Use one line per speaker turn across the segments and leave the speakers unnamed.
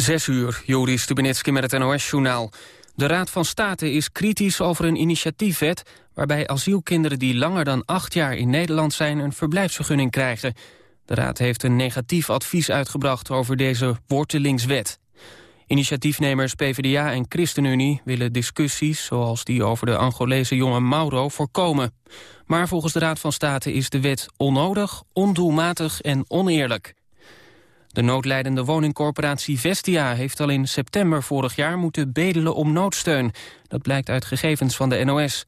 Zes uur, Joris Stubenitski met het NOS-journaal. De Raad van State is kritisch over een initiatiefwet... waarbij asielkinderen die langer dan acht jaar in Nederland zijn... een verblijfsvergunning krijgen. De Raad heeft een negatief advies uitgebracht over deze wortelingswet. Initiatiefnemers PvdA en ChristenUnie willen discussies... zoals die over de Angolese jongen Mauro voorkomen. Maar volgens de Raad van State is de wet onnodig, ondoelmatig en oneerlijk. De noodlijdende woningcorporatie Vestia heeft al in september vorig jaar moeten bedelen om noodsteun. Dat blijkt uit gegevens van de NOS.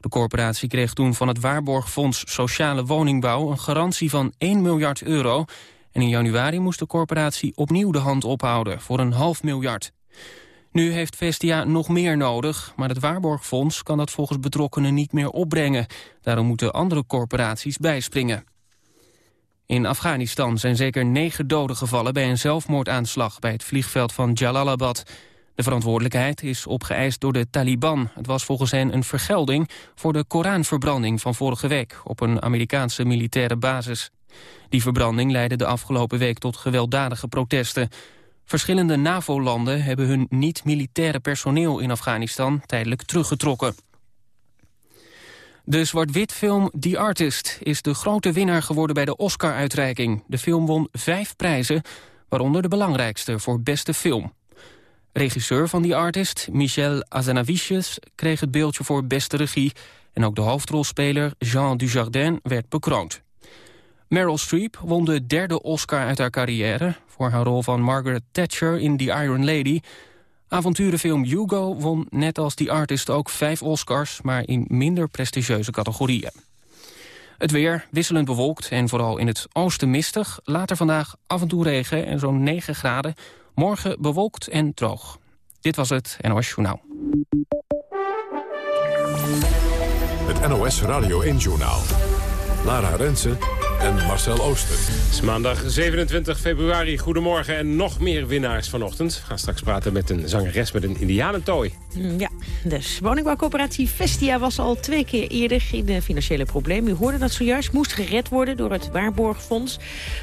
De corporatie kreeg toen van het Waarborgfonds Sociale Woningbouw een garantie van 1 miljard euro. En in januari moest de corporatie opnieuw de hand ophouden voor een half miljard. Nu heeft Vestia nog meer nodig, maar het Waarborgfonds kan dat volgens betrokkenen niet meer opbrengen. Daarom moeten andere corporaties bijspringen. In Afghanistan zijn zeker negen doden gevallen bij een zelfmoordaanslag bij het vliegveld van Jalalabad. De verantwoordelijkheid is opgeëist door de Taliban. Het was volgens hen een vergelding voor de Koranverbranding van vorige week op een Amerikaanse militaire basis. Die verbranding leidde de afgelopen week tot gewelddadige protesten. Verschillende NAVO-landen hebben hun niet-militaire personeel in Afghanistan tijdelijk teruggetrokken. De zwart-wit film The Artist is de grote winnaar geworden bij de Oscar-uitreiking. De film won vijf prijzen, waaronder de belangrijkste voor beste film. Regisseur van The Artist, Michel Azanavicius, kreeg het beeldje voor beste regie... en ook de hoofdrolspeler Jean Dujardin werd bekroond. Meryl Streep won de derde Oscar uit haar carrière... voor haar rol van Margaret Thatcher in The Iron Lady... Avonturenfilm Hugo won net als die artist ook vijf Oscars... maar in minder prestigieuze categorieën. Het weer wisselend bewolkt en vooral in het oosten mistig. Later vandaag af en toe regen en zo'n 9 graden. Morgen bewolkt en droog. Dit was het NOS Journaal.
Het NOS Radio 1 Journaal. Lara Rensen en Marcel Ooster.
Het is maandag 27 februari. Goedemorgen en nog meer winnaars vanochtend. We gaan straks praten met een zangeres met een indianentooi.
Mm, ja, dus woningbouwcoöperatie Vestia was al twee keer eerder in de financiële problemen. U hoorde dat zojuist, moest gered worden door het Waarborgfonds.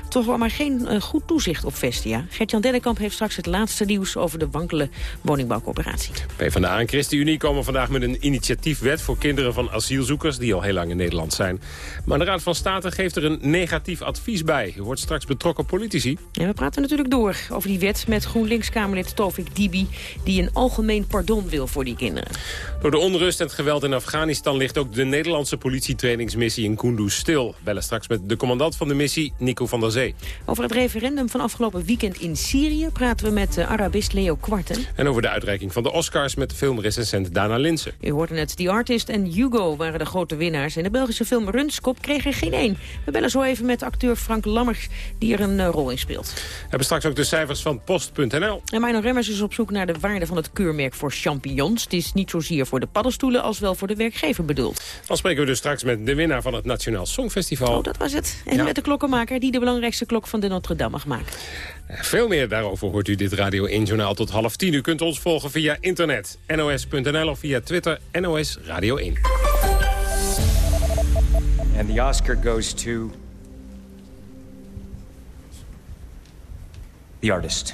Toch was maar geen uh, goed toezicht op Vestia. Gert-Jan Dennekamp heeft straks het laatste nieuws over de wankele woningbouwcoöperatie.
PvdA en ChristenUnie komen vandaag met een initiatiefwet voor kinderen van asielzoekers die al heel lang in Nederland zijn. Maar de Raad van State geeft er een negatief advies bij. U hoort straks betrokken politici.
En we praten natuurlijk door over die wet met GroenLinks-Kamerlid Tovik Dibi... die een algemeen pardon wil voor die kinderen.
Door de onrust en het geweld in Afghanistan ligt ook de Nederlandse politietrainingsmissie in Kunduz stil. Bellen straks met de commandant van de missie, Nico van der Zee.
Over het referendum van afgelopen weekend in Syrië praten we met Arabist Leo Kwarten.
En over de uitreiking van de Oscars met filmrecensent Dana Linsen.
U hoorde net, The Artist en Hugo waren de grote winnaars. En de Belgische film Runskop kreeg er geen één. We bellen zo even met acteur Frank Lammers, die er een eh, rol in speelt. We
hebben straks ook de cijfers van post.nl.
En Mino Remmers is op zoek naar de waarde van het keurmerk voor champignons. Het is niet zozeer voor de paddenstoelen als wel voor de werkgever bedoeld.
Dan spreken we dus straks met de winnaar van het Nationaal Songfestival.
Oh, dat was het. En met de klokkenmaker die de belangrijkste klok van de Notre Dame mag maken.
Eh, veel meer daarover hoort u dit Radio 1 Journaal tot half tien. U kunt ons volgen via internet, nos.nl of via Twitter, NOS Radio 1.
And the Oscar goes to The Artist.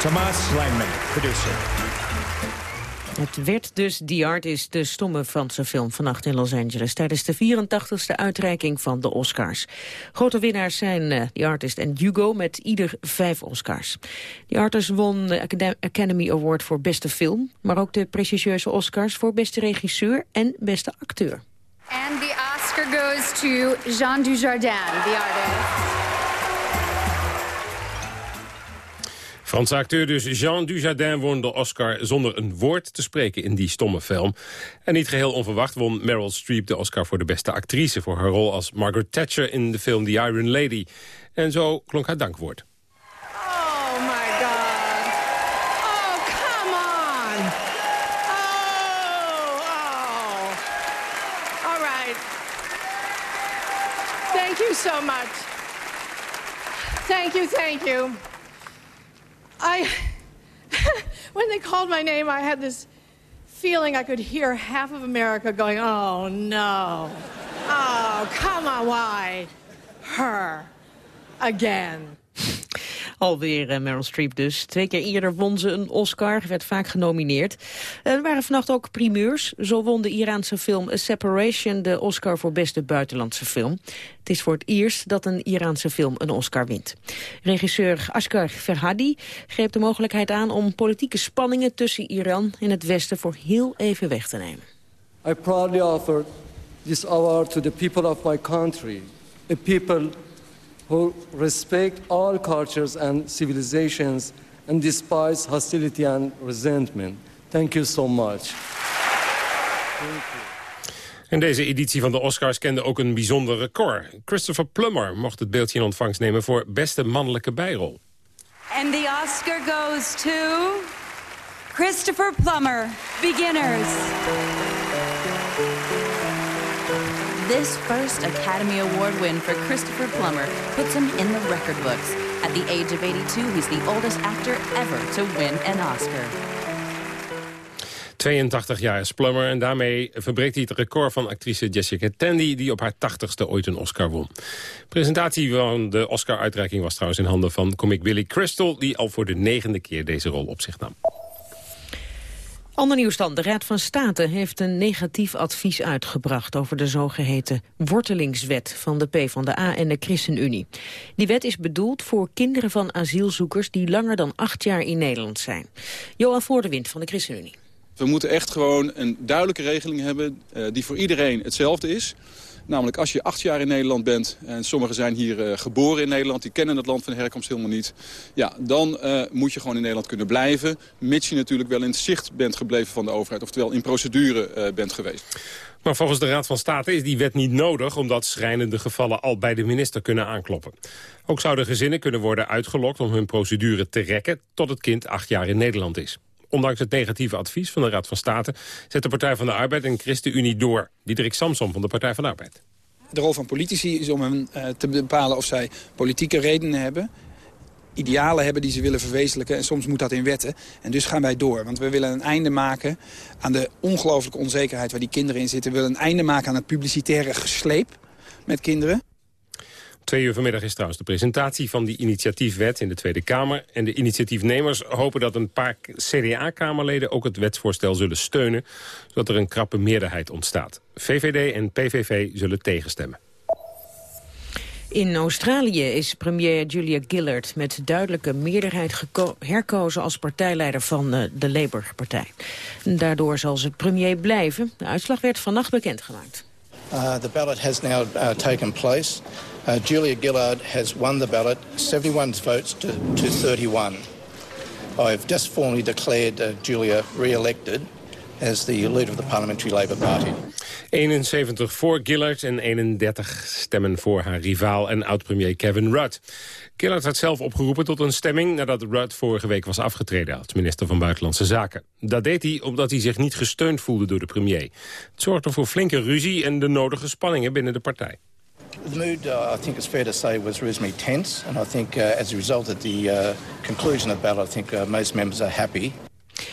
Thomas Langman, producer.
Het werd dus The Artist, de stomme Franse film vannacht in Los Angeles... tijdens de 84ste uitreiking van de Oscars. Grote winnaars zijn uh, The Artist en Hugo met ieder vijf Oscars. The Artist won de Academy Award voor beste film... maar ook de prestigieuze Oscars voor beste regisseur en beste acteur.
And the Oscar goes to Jean Dujardin, The Artist.
Franse acteur dus Jean Dujardin won de Oscar zonder een woord te spreken in die stomme film. En niet geheel onverwacht won Meryl Streep de Oscar voor de beste actrice... voor haar rol als Margaret Thatcher in de film The Iron Lady. En zo klonk haar dankwoord.
Oh my god. Oh, come on. Oh, oh. All right. Thank you so much. Thank you, thank you. I, when they called my name, I had this feeling I could hear half of America going, oh no. Oh, come on, why? Her. Again.
Alweer uh, Meryl Streep dus. Twee keer eerder won ze een Oscar, werd vaak genomineerd. er waren vannacht ook primeurs. Zo won de Iraanse film A Separation de Oscar voor beste buitenlandse film. Het is voor het eerst dat een Iraanse film een Oscar wint. Regisseur Asghar Ferhadi greep de mogelijkheid aan om politieke spanningen tussen Iran en het Westen voor heel even weg te nemen.
I proudly offer this award to the people of my country, a people who respect all cultures and civilizations and despise hostility and resentment. Thank you so much.
En deze editie van de Oscars kende ook een bijzonder record. Christopher Plummer mocht het beeldje in ontvangst nemen voor beste mannelijke bijrol.
And the Oscar goes to Christopher Plummer, Beginners. This first Academy Award win for Christopher Plummer puts him in the record books. At the age of 82, he's the oldest actor ever to win an Oscar.
82 jaar is Plummer en daarmee verbreekt hij het record van actrice Jessica Tandy... die op haar 80ste ooit een Oscar won. Presentatie van de Oscar-uitreiking was trouwens in handen van comic Billy Crystal... die al voor de negende keer deze rol op zich nam.
Ander nieuws dan. De Raad van State heeft een negatief advies uitgebracht... over de zogeheten wortelingswet van de PvdA en de ChristenUnie. Die wet is bedoeld voor kinderen van asielzoekers... die langer dan acht jaar in Nederland zijn. Johan Voordewind van de ChristenUnie.
We moeten echt gewoon een duidelijke regeling hebben... Uh, die voor iedereen hetzelfde is... Namelijk als je acht jaar in Nederland bent... en sommigen zijn hier uh, geboren in Nederland... die kennen het land van herkomst helemaal niet... ja, dan uh, moet je gewoon in Nederland kunnen blijven... mits je natuurlijk wel in het zicht bent gebleven van de overheid... oftewel in procedure uh, bent geweest.
Maar volgens de Raad van State is die wet niet nodig... omdat schrijnende gevallen al bij de minister kunnen aankloppen. Ook zouden gezinnen kunnen worden uitgelokt om hun procedure te rekken... tot het kind acht jaar in Nederland is. Ondanks het negatieve advies van de Raad van State... zet de Partij van de Arbeid en ChristenUnie door. Diederik Samsom van de Partij van de Arbeid.
De rol van politici is om hen uh, te bepalen of zij politieke redenen hebben idealen hebben die ze willen verwezenlijken. En soms moet dat in wetten. En dus gaan wij door. Want we willen een einde maken aan de ongelooflijke onzekerheid waar die kinderen in zitten. We willen een einde maken aan het publicitaire gesleep met kinderen.
Twee uur vanmiddag is trouwens de presentatie van die initiatiefwet in de Tweede Kamer. En de initiatiefnemers hopen dat een paar CDA-kamerleden ook het wetsvoorstel zullen steunen. Zodat er een krappe meerderheid ontstaat. VVD en PVV zullen tegenstemmen.
In Australië is premier Julia Gillard met duidelijke meerderheid herkozen als partijleider van uh, de Labour-partij. Daardoor zal ze premier blijven. De uitslag werd vannacht bekendgemaakt.
Uh, the ballot has now uh, taken place. Uh, Julia Gillard has won the ballot, 71 votes to, to 31. I've just formally declared uh, Julia re-elected as the leader of the Parliamentary Labour Party.
71 voor Gillard en 31 stemmen voor haar rivaal en oud-premier Kevin Rudd. Gillard had zelf opgeroepen tot een stemming nadat Rudd vorige week was afgetreden als minister van Buitenlandse Zaken. Dat deed hij omdat hij zich niet gesteund voelde door de premier. Het zorgde voor flinke ruzie en de nodige spanningen binnen de partij.
The mood, uh, I think it's fair to say, was reasonably tense. And I think uh, as a result of the uh, conclusion of the battle, I think uh, most members are happy.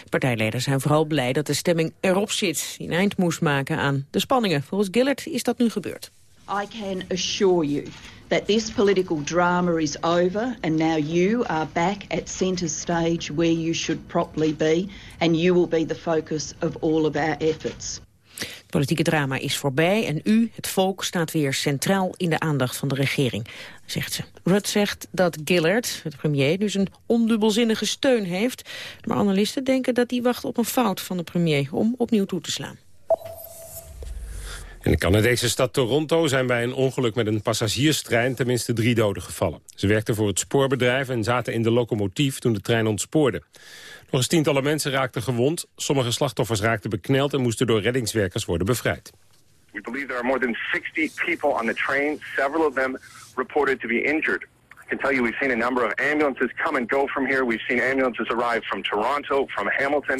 Partijleiders zijn vooral blij dat de stemming erop zit. Die een eind moest maken aan de spanningen. Volgens Gillard is dat nu gebeurd.
I can assure you that this political drama is over and now you are back at centre stage where you should properly be and you will be the focus of all of our efforts.
Het politieke drama is voorbij en u, het volk, staat weer centraal in de aandacht van de regering, zegt ze. Rudd zegt dat Gillard, het premier, dus een ondubbelzinnige steun heeft. Maar analisten denken dat hij wacht op een fout van de premier om opnieuw toe te slaan.
In de Canadese stad Toronto zijn bij een ongeluk met een passagierstrein tenminste drie doden gevallen. Ze werkten voor het spoorbedrijf en zaten in de locomotief toen de trein ontspoorde. Nog eens tientallen mensen raakten gewond. Sommige slachtoffers raakten bekneld en moesten door reddingswerkers worden bevrijd.
We believe there are more than 60 people on the train, several of them reported to be injured. I can tell you we've seen a number of ambulances come and go from here. We've seen ambulances arrive from Toronto, from Hamilton.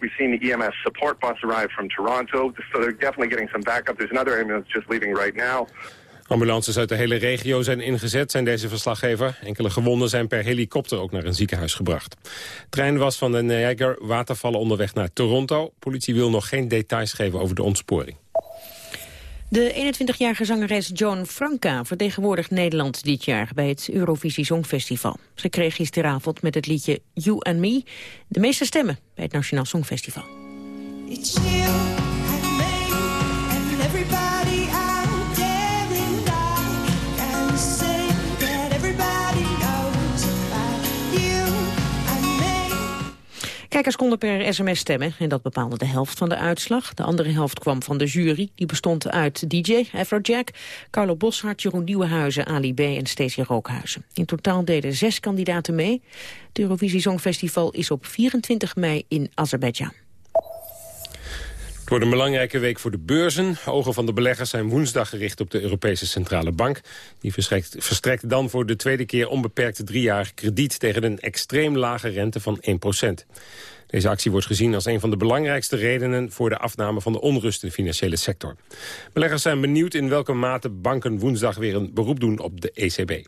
We've seen the EMS support bus arrive from Toronto. So they're definitely getting some backup. There's another ambulance just leaving right now.
Ambulances uit de hele regio zijn ingezet, zijn deze verslaggever. Enkele gewonden zijn per helikopter ook naar een ziekenhuis gebracht. De trein was van de Niagara watervallen onderweg naar Toronto. Politie wil nog geen details geven over de ontsporing.
De 21-jarige zangeres Joan Franca vertegenwoordigt Nederland dit jaar bij het Eurovisie Songfestival. Ze kreeg gisteravond met het liedje You and Me de meeste stemmen bij het Nationaal Songfestival. It's you Kijkers konden per sms stemmen en dat bepaalde de helft van de uitslag. De andere helft kwam van de jury. Die bestond uit DJ, Afrojack, Carlo Boshart, Jeroen Nieuwenhuizen, Ali B en Stacey Rookhuizen. In totaal deden zes kandidaten mee. Het Eurovisie Songfestival is op 24 mei in Azerbeidzjan.
Het wordt een belangrijke week voor de beurzen. Ogen van de beleggers zijn woensdag gericht op de Europese Centrale Bank. Die verstrekt, dan voor de tweede keer onbeperkte driejarig krediet... tegen een extreem lage rente van 1% Deze actie wordt gezien als een van de belangrijkste redenen... voor de afname van de onrust in de financiële sector. Beleggers zijn benieuwd in welke mate banken woensdag weer een beroep doen op de ECB.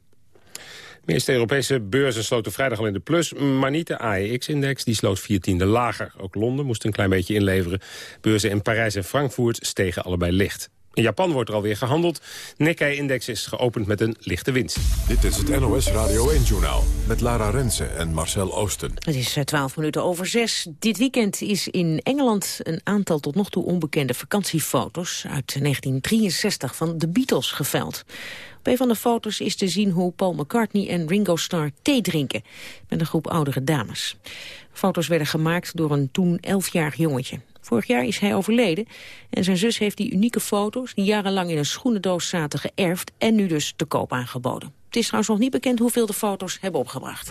De meeste Europese beurzen sloten vrijdag al in de plus, maar niet de AEX-index. Die sloot 14e lager. Ook Londen moest een klein beetje inleveren. Beurzen in Parijs en Frankfurt stegen allebei licht. In Japan wordt er alweer gehandeld. Nikkei-index is geopend met een lichte winst.
Dit is het NOS Radio 1-journaal met Lara Rensen en Marcel Oosten.
Het is 12 minuten over 6. Dit weekend is in Engeland een aantal tot nog toe onbekende vakantiefoto's... uit 1963 van de Beatles geveld. Op een van de foto's is te zien hoe Paul McCartney en Ringo Starr thee drinken... met een groep oudere dames. Foto's werden gemaakt door een toen 11-jarig jongetje. Vorig jaar is hij overleden en zijn zus heeft die unieke foto's... die jarenlang in een schoenendoos zaten geërfd en nu dus te koop aangeboden. Het is trouwens nog niet bekend hoeveel de foto's hebben opgebracht.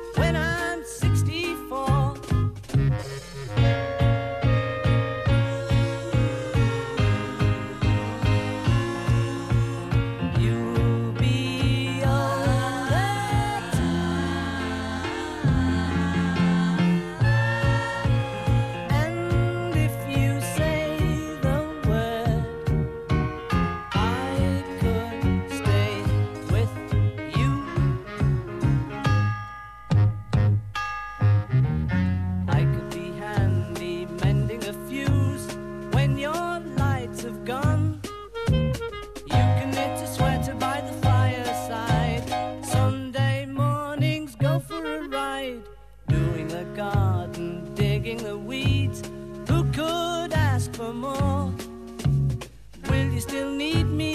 Will you still need me?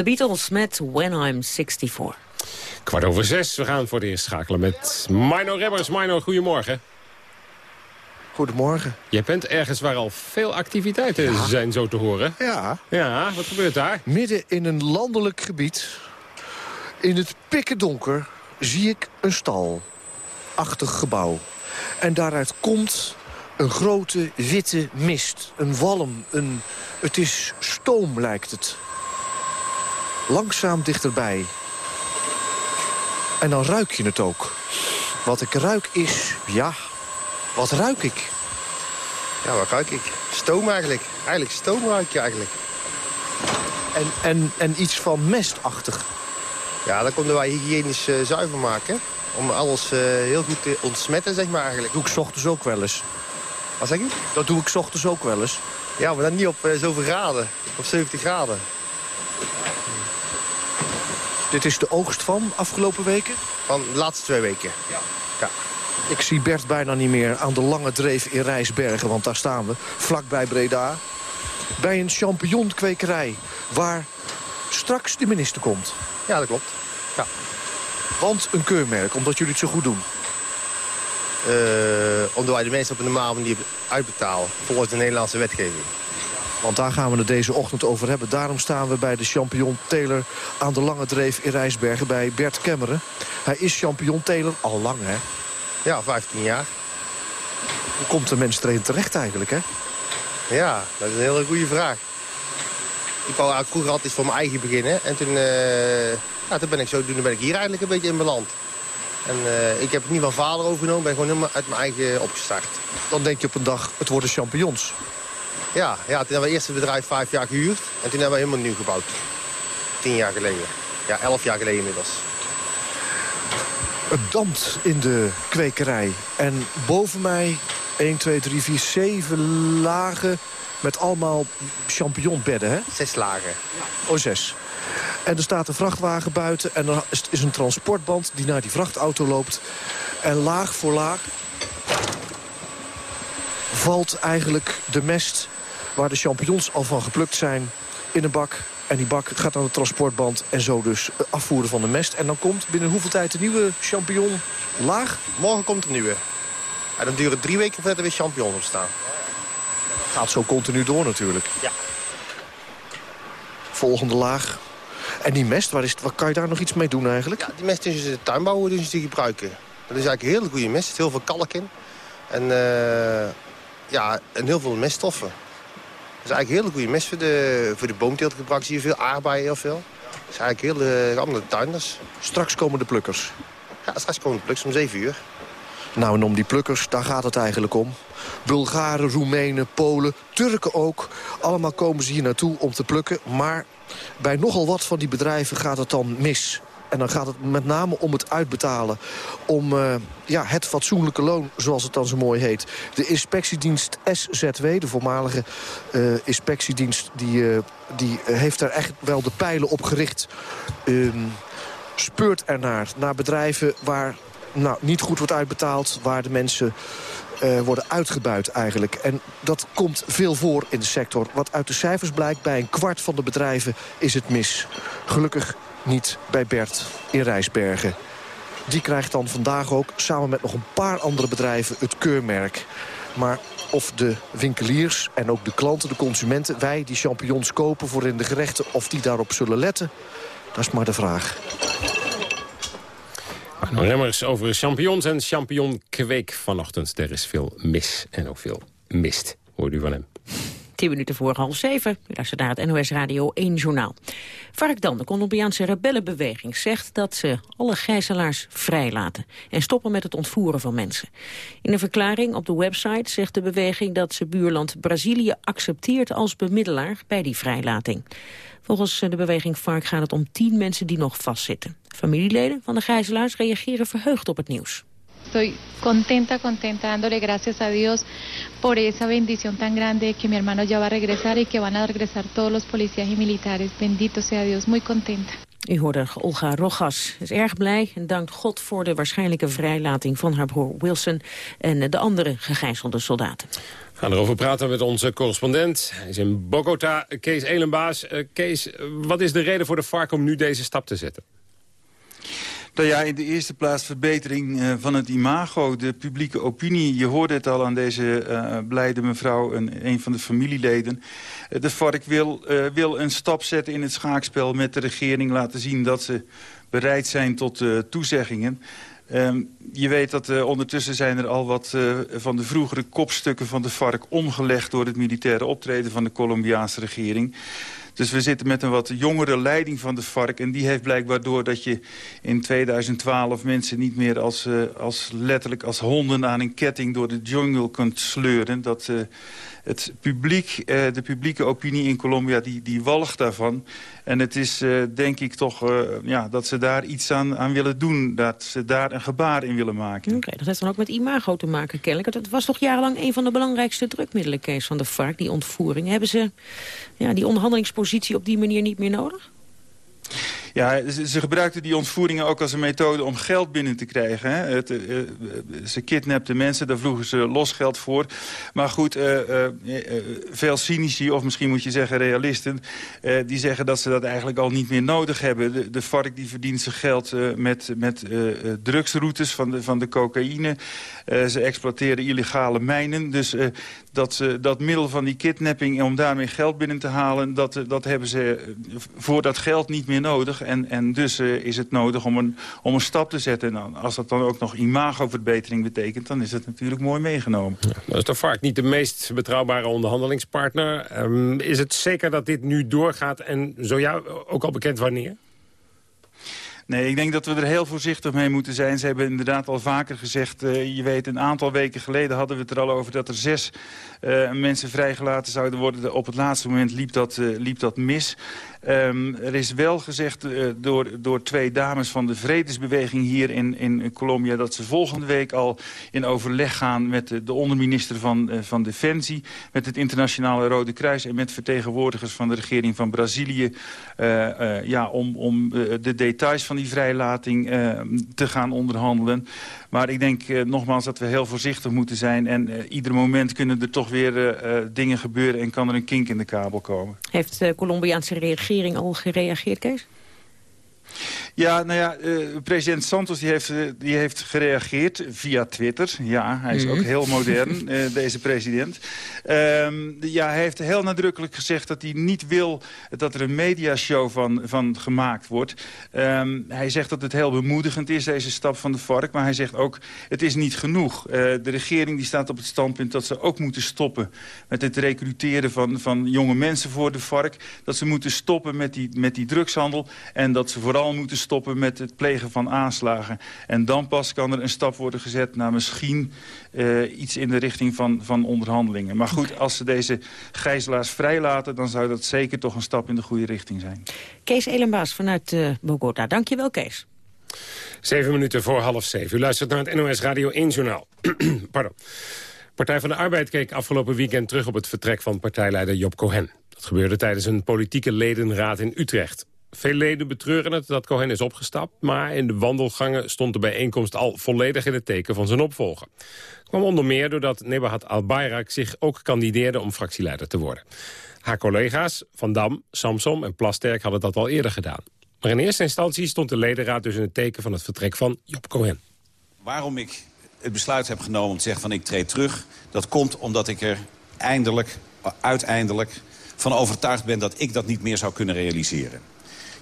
The
Beatles met When I'm 64.
Kwart over zes, we gaan voor de eerst schakelen met Mino Rebbers. Mino, goedemorgen.
Goedemorgen.
Jij bent ergens waar al veel activiteiten zijn, zo te horen.
Ja.
Ja, wat gebeurt daar?
Midden in een landelijk gebied, in het pikken donker, zie ik een stal-achtig gebouw. En daaruit komt een grote witte mist, een walm, een... het is stoom lijkt het. Langzaam dichterbij. En dan ruik je het ook. Wat ik ruik is, ja, wat ruik ik?
Ja, wat ruik ik? Stoom eigenlijk. Eigenlijk stoom ruik je eigenlijk.
En, en, en iets van mestachtig.
Ja, dat konden wij hygiënisch uh, zuiver maken. Om alles uh, heel goed te ontsmetten, zeg maar eigenlijk.
doe ik 's ochtends ook wel eens.
Wat zeg je?
Dat doe ik 's ochtends ook wel eens.
Ja, maar dan niet op uh, zoveel graden. Op 70 graden.
Dit is de oogst van afgelopen weken?
Van de laatste twee weken. Ja. ja.
Ik zie Bert bijna niet meer aan de lange dreef in Rijsbergen, want daar staan we, vlakbij Breda. Bij een champignonkwekerij, waar straks de minister komt.
Ja, dat klopt. Ja.
Want een keurmerk, omdat jullie het zo goed doen.
Uh, omdat wij de mensen op een normale manier uitbetalen, volgens de Nederlandse wetgeving.
Want daar gaan we het deze ochtend over hebben. Daarom staan we bij de champignon-teler aan de Lange Dreef in Rijsbergen bij Bert Kemmeren. Hij is champignon-teler al lang, hè?
Ja, 15 jaar.
Hoe komt de mens erin terecht eigenlijk, hè?
Ja, dat is een hele goede vraag. Ik wou eigenlijk vroeger altijd voor mijn eigen beginnen. En toen, uh, ja, toen ben ik zo toen ben ik hier eigenlijk een beetje in beland. En uh, ik heb het niet van vader overgenomen, ben gewoon helemaal uit mijn eigen opgestart.
Dan denk je op een dag, het worden champignons.
Ja, ja, toen hebben we eerst het bedrijf vijf jaar gehuurd. En toen hebben we helemaal nieuw gebouwd. Tien jaar geleden. Ja, elf jaar geleden inmiddels.
Het dampt in de kwekerij. En boven mij 1, 2, 3, 4, 7 lagen met allemaal champignonbedden, hè?
Zes lagen.
Oh, zes. En er staat een vrachtwagen buiten en er is een transportband die naar die vrachtauto loopt. En laag voor laag valt eigenlijk de mest waar de champignons al van geplukt zijn in een bak. En die bak gaat naar de transportband en zo dus afvoeren van de mest. En dan komt binnen hoeveel tijd de nieuwe champignon laag?
Morgen komt de nieuwe. En dan duurt het drie weken voordat er weer champignons op staan.
Gaat zo continu door natuurlijk.
Ja.
Volgende laag. En die mest, waar, is waar kan je daar nog iets mee doen eigenlijk?
Ja, die mest is de tuinbouwer dus die gebruiken. Dat is eigenlijk een hele goede mest. Er zit heel veel kalk in. En, uh, ja, en heel veel meststoffen. Is eigenlijk een hele goede mest voor de, voor de boomteeltgebruik. Zie je veel aardbeien heel veel. Dat is eigenlijk heel uh, andere tuinders.
Straks komen de plukkers.
Ja, straks komen de plukkers om 7 uur.
Nou, en om die plukkers, daar gaat het eigenlijk om. Bulgaren, Roemenen, Polen, Turken ook. Allemaal komen ze hier naartoe om te plukken. Maar bij nogal wat van die bedrijven gaat het dan mis. En dan gaat het met name om het uitbetalen. Om uh, ja, het fatsoenlijke loon, zoals het dan zo mooi heet. De inspectiedienst SZW, de voormalige uh, inspectiedienst... die, uh, die heeft er echt wel de pijlen op gericht. Um, speurt ernaar, naar bedrijven waar nou, niet goed wordt uitbetaald... waar de mensen worden uitgebuit eigenlijk. En dat komt veel voor in de sector. Wat uit de cijfers blijkt, bij een kwart van de bedrijven is het mis. Gelukkig niet bij Bert in Rijsbergen. Die krijgt dan vandaag ook, samen met nog een paar andere bedrijven, het keurmerk. Maar of de winkeliers en ook de klanten, de consumenten... wij die champignons kopen voor in de gerechten... of die daarop zullen letten, dat is maar de vraag.
Arno Remmers over champignons en champignonkweek vanochtend. Er is veel mis en ook veel mist, hoort u van hem.
10 minuten voor half zeven. U luistert naar het NOS Radio 1 Journaal. dan, de Colombiaanse rebellenbeweging, zegt dat ze alle gijzelaars vrijlaten en stoppen met het ontvoeren van mensen. In een verklaring op de website zegt de beweging dat ze buurland Brazilië accepteert als bemiddelaar bij die vrijlating. Volgens de beweging FARC gaat het om tien mensen die nog vastzitten. Familieleden van de gijzelaars reageren verheugd op het nieuws.
Estoy contenta, contenta, dándole gracias a Dios por esa bendición tan grande que mi hermano ya va a regresar y que van a regresar todos los policías y militares. Bendito sea Dios, muy contenta.
U hoorde Olga Rogas, is erg blij en dankt God voor de waarschijnlijke vrijlating van haar broer Wilson en de andere gegijzelde soldaten.
We gaan erover praten met onze correspondent. Hij is in Bogota, Kees Elenbaas. Uh, Kees, wat is de reden voor de FARC om nu deze stap te zetten?
Nou ja, in de eerste plaats verbetering uh, van het imago, de publieke opinie. Je hoorde het al aan deze uh, blijde mevrouw, een, een van de familieleden. Uh, de FARC wil, wil een stap zetten in het schaakspel met de regering. Laten zien dat ze bereid zijn tot toezeggingen. Um, je weet dat uh, ondertussen zijn er al wat van de vroegere kopstukken van de FARC omgelegd door het militaire optreden van de Colombiaanse regering. Dus we zitten met een wat jongere leiding van de vark. En die heeft blijkbaar door dat je in 2012 mensen niet meer als, uh, als letterlijk als honden aan een ketting door de jungle kunt sleuren. Dat uh, het publiek, uh, de publieke opinie in Colombia, die, die walgt daarvan. En het is denk ik toch ja, dat ze daar iets aan, aan willen doen. Dat ze daar een gebaar in willen maken.
Oké, dat heeft dan ook met imago te maken kennelijk. Het was toch jarenlang een van de belangrijkste drukmiddelen, Kees van de vark, die ontvoering. Hebben ze ja, die onderhandelingspositie op die manier niet meer nodig?
Ja, ze, ze, gebruikten die ontvoeringen ook als een methode om geld binnen te krijgen. Hè. Het, uh, ze kidnapten mensen, daar vroegen ze losgeld voor. Maar goed, uh, veel cynici, of misschien moet je zeggen realisten... die zeggen dat ze dat eigenlijk al niet meer nodig hebben. De, de vark die verdient zijn geld met, met drugsroutes van de, van de cocaïne. ze exploiteren illegale mijnen. Dus dat, dat middel van die kidnapping om daarmee geld binnen te halen... dat, dat hebben ze voor dat geld niet meer nodig. En, en dus uh, is het nodig om een, om een stap te zetten. En als dat dan ook nog imagoverbetering betekent... dan is het natuurlijk mooi meegenomen.
Ja, dat is toch vaak niet de meest betrouwbare onderhandelingspartner. Um, is het zeker dat dit nu doorgaat en zo jou ook al bekend wanneer?
Nee, ik denk dat we er heel voorzichtig mee moeten zijn. Ze hebben inderdaad al vaker gezegd... Uh, je weet, een aantal weken geleden hadden we het er al over... dat er zes uh, mensen vrijgelaten zouden worden. Op het laatste moment liep dat, uh, liep dat mis. Um, er is wel gezegd uh, door, door twee dames van de vredesbeweging hier in, in Colombia... dat ze volgende week al in overleg gaan met de, de onderminister van, uh, van Defensie... met het Internationale Rode Kruis en met vertegenwoordigers van de regering van Brazilië... Uh, ja, om, om de details van die vrijlating te gaan onderhandelen. Maar ik denk nogmaals dat we heel voorzichtig moeten zijn... en ieder moment kunnen er toch weer dingen gebeuren... en kan er een kink in de kabel komen.
Heeft de Colombiaanse regering al gereageerd, Kees?
Ja, nou ja, uh, president Santos die heeft, uh, die heeft gereageerd via Twitter. Ja, hij is mm -hmm. ook heel modern, uh, deze president. Um, ja, hij heeft heel nadrukkelijk gezegd dat hij niet wil dat er een mediashow van, van gemaakt wordt. Um, hij zegt dat het heel bemoedigend is, deze stap van de vark. Maar hij zegt ook, het is niet genoeg. de regering die staat op het standpunt dat ze ook moeten stoppen... met het recruteren van, van jonge mensen voor de vark. Dat ze moeten stoppen met die, met die drugshandel. En dat ze vooral moeten stoppen met het plegen van aanslagen. En dan pas kan er een stap worden gezet naar misschien uh, iets in de richting van, van onderhandelingen. Maar goed, als ze deze gijzelaars vrijlaten... dan zou dat zeker toch een stap in de goede richting zijn.
Kees Elenbaas vanuit uh, Bogota. Dankjewel, Kees.
Zeven minuten voor half zeven. U luistert naar het NOS Radio 1-journaal. Pardon. Partij van de Arbeid keek afgelopen weekend terug op het vertrek van partijleider Job Cohen. Dat gebeurde tijdens een politieke ledenraad in Utrecht. Veel leden betreuren het dat Cohen is opgestapt... maar in de wandelgangen stond de bijeenkomst al volledig in het teken van zijn opvolger. kwam onder meer doordat Nebahat al-Bayrak zich ook kandideerde om fractieleider te worden. Haar collega's Van Dam, Samsom en Plasterk hadden dat al eerder gedaan. Maar in eerste instantie stond de ledenraad dus in het teken van het vertrek van Job Cohen.
Waarom ik het besluit heb genomen om te zeggen van ik treed terug... dat komt omdat ik er eindelijk, uiteindelijk van overtuigd ben dat ik dat niet meer zou kunnen realiseren.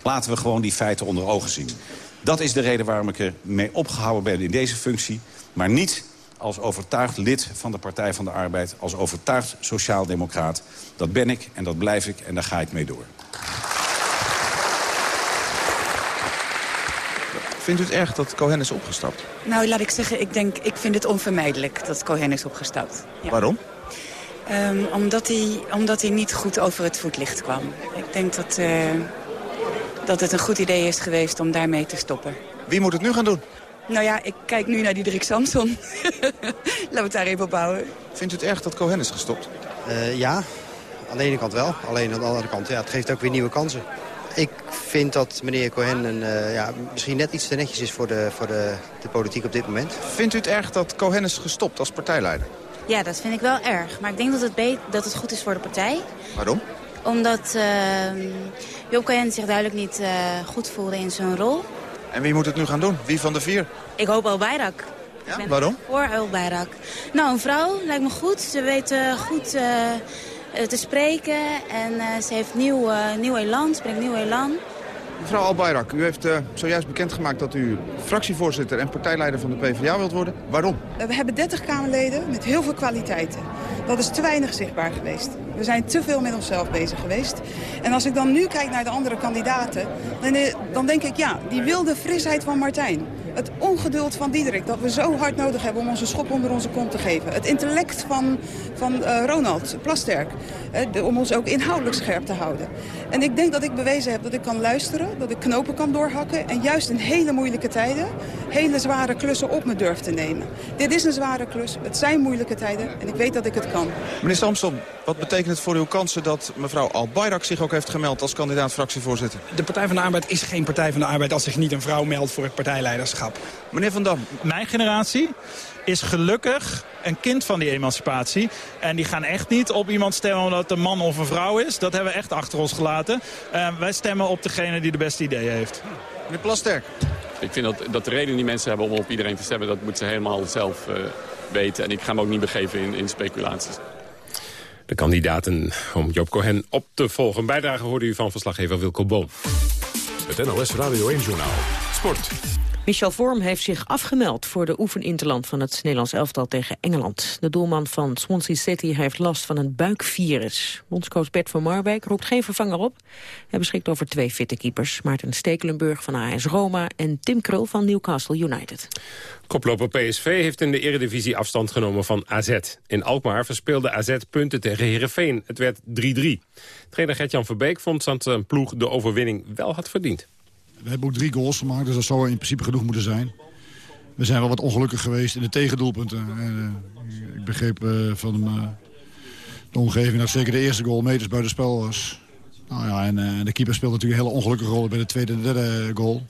Laten we gewoon die feiten onder ogen zien. Dat is de reden waarom ik er mee opgehouden ben in deze functie. Maar niet als overtuigd lid van de Partij van de Arbeid. Als overtuigd sociaaldemocraat. Dat ben ik en dat blijf ik en daar ga ik mee door.
Vindt u het erg dat Cohen is opgestapt?
Nou, laat ik zeggen, ik denk, ik vind het onvermijdelijk dat Cohen is opgestapt.
Ja. Waarom?
Um, omdat, hij, omdat hij niet goed over het voetlicht kwam. Ik denk dat... Uh, dat het een goed idee is geweest om daarmee te stoppen.
Wie moet het nu gaan doen?
Nou ja, ik kijk nu naar Diederik Samson. Laten we het daar even op houden.
Vindt u het erg dat Cohen is gestopt?
Uh, ja, aan de ene kant wel. Alleen aan de andere kant, ja, het geeft ook weer nieuwe kansen. Ik vind dat meneer Cohen een, uh, ja, misschien net iets te netjes is voor, de, voor de, de politiek op dit moment.
Vindt u het erg dat Cohen is gestopt als partijleider?
Ja, dat vind ik wel erg. Maar ik denk dat het, dat het goed is voor de partij.
Waarom?
Omdat uh, Job Cohen zich duidelijk niet uh, goed voelde in zijn rol.
En wie moet het nu gaan doen? Wie van de vier?
Ik hoop El Bayrak.
Ja, waarom?
Voor El Bayrak. Nou, een vrouw lijkt me goed. Ze weet uh, goed te spreken en ze heeft nieuw, nieuw elan, ze brengt nieuw elan.
Mevrouw Albayrak, u heeft uh, zojuist bekendgemaakt dat u fractievoorzitter en partijleider van de PvdA wilt worden. Waarom?
We hebben 30 Kamerleden met heel veel kwaliteiten.
Dat is te weinig zichtbaar geweest. We zijn te veel met onszelf bezig geweest. En als ik dan nu kijk naar de andere kandidaten... dan, eh, dan denk ik, ja, die wilde frisheid van Martijn. Het ongeduld van Diederik, dat we zo hard nodig hebben om onze schop onder onze kont te geven. Het intellect van, van eh, Ronald Plasterk, hè, de- om ons ook inhoudelijk scherp te houden. En ik denk dat ik bewezen heb dat ik kan luisteren, dat ik knopen kan doorhakken... en juist in hele moeilijke tijden hele zware klussen op me durf te nemen. Dit is een zware klus, het zijn moeilijke tijden en ik weet dat ik het kan.
Meneer Samson, wat betekent het voor uw kansen dat mevrouw Al-Bayrak zich ook heeft gemeld als kandidaat fractievoorzitter?
De Partij van de Arbeid is geen Partij van de Arbeid als zich niet een vrouw meldt voor het partijleiderschap.
Meneer Van Dam.
Mijn generatie is gelukkig een kind van die emancipatie. En die gaan echt niet op iemand stemmen omdat het een man of een vrouw is. Dat hebben we echt achter ons gelaten. Eh, wij stemmen op degene die de beste ideeën heeft.
Meneer Plasterk.
Ik vind dat, dat de reden die mensen hebben om op iedereen te stemmen... dat moeten ze helemaal zelf eh, weten. En ik ga me ook niet begeven in, in speculaties.
De kandidaten om Joop Cohen op te volgen. Een bijdrage hoorde u van verslaggever Wilco Boom.
Het NOS Radio 1-journaal. Sport.
Michel Vorm heeft zich afgemeld voor de oefeninterland van het Nederlands elftal tegen Engeland. De doelman van Swansea City heeft last van een buikvirus. Bondscoach Bert van Marwijk roept geen vervanger op. Hij beschikt over twee fitte keepers. Maarten Stekelenburg van AS Roma en Tim Krul van Newcastle United.
Koploper PSV heeft in de eredivisie afstand genomen van AZ. In Alkmaar verspeelde AZ punten tegen Heerenveen. Het werd 3-3. Trainer Gert-Jan Verbeek vond dat zijn ploeg de overwinning wel had verdiend.
We hebben ook drie goals gemaakt, dus dat zou in principe genoeg moeten zijn. We zijn wel wat ongelukkig geweest in de tegendoelpunten. En, eh, ik begreep eh, van eh, de omgeving dat zeker de eerste goal meters buiten spel was. Nou ja, en de keeper speelt natuurlijk een hele ongelukkige rol bij de tweede en derde goal.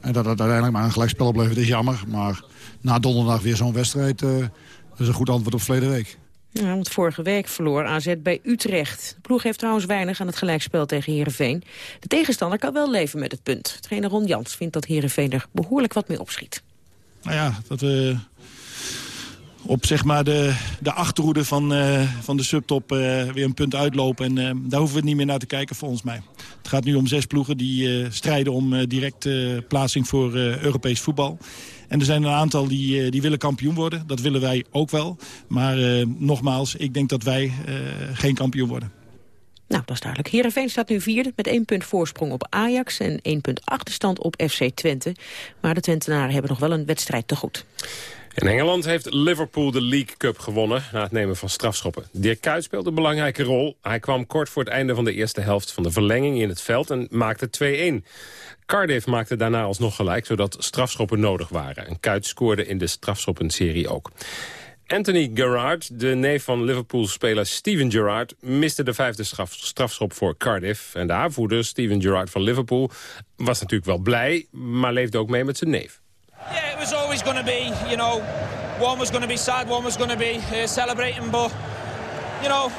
En dat het uiteindelijk maar een gelijkspel oplevert is jammer. Maar na donderdag weer zo'n wedstrijd, dat is een goed antwoord op verleden week.
Ja, want vorige week verloor AZ bij Utrecht. De ploeg heeft trouwens weinig aan het gelijkspel tegen Heerenveen. De tegenstander kan wel leven met het punt. Trainer Ron Jans vindt dat Heerenveen er behoorlijk wat mee opschiet.
Nou ja, dat we op zeg maar de, de achterhoede van, eh, van de subtop eh, weer een punt uitlopen. En eh, daar hoeven we niet meer naar te kijken volgens mij. Het gaat nu om zes ploegen die strijden om direct plaatsing voor Europees voetbal. En er zijn een aantal die, eh, die willen kampioen worden. Dat willen wij ook wel. Maar eh, nogmaals, ik denk dat wij eh, geen kampioen worden.
Nou, dat is duidelijk. Heerenveen staat nu vierde met één punt voorsprong op Ajax... en één punt achterstand op FC Twente. Maar de Twentenaren hebben nog wel een wedstrijd te goed.
In Engeland heeft Liverpool de League Cup gewonnen na het nemen van strafschoppen. Dirk Kuyt speelde een belangrijke rol. Hij kwam kort voor het einde van de eerste helft van de verlenging in het veld en maakte 2-1. Cardiff maakte daarna alsnog gelijk, zodat strafschoppen nodig waren. En Kuyt scoorde in de strafschoppenserie ook. Anthony Gerrard, de neef van Liverpool-speler Steven Gerrard... miste de vijfde straf, strafschop voor Cardiff. En de aanvoerder Steven Gerrard van Liverpool was natuurlijk wel blij... maar leefde ook mee met zijn neef.
Yeah, it was always going to be, you know, one was going to be sad, one was going to be uh, celebrating, but, you know,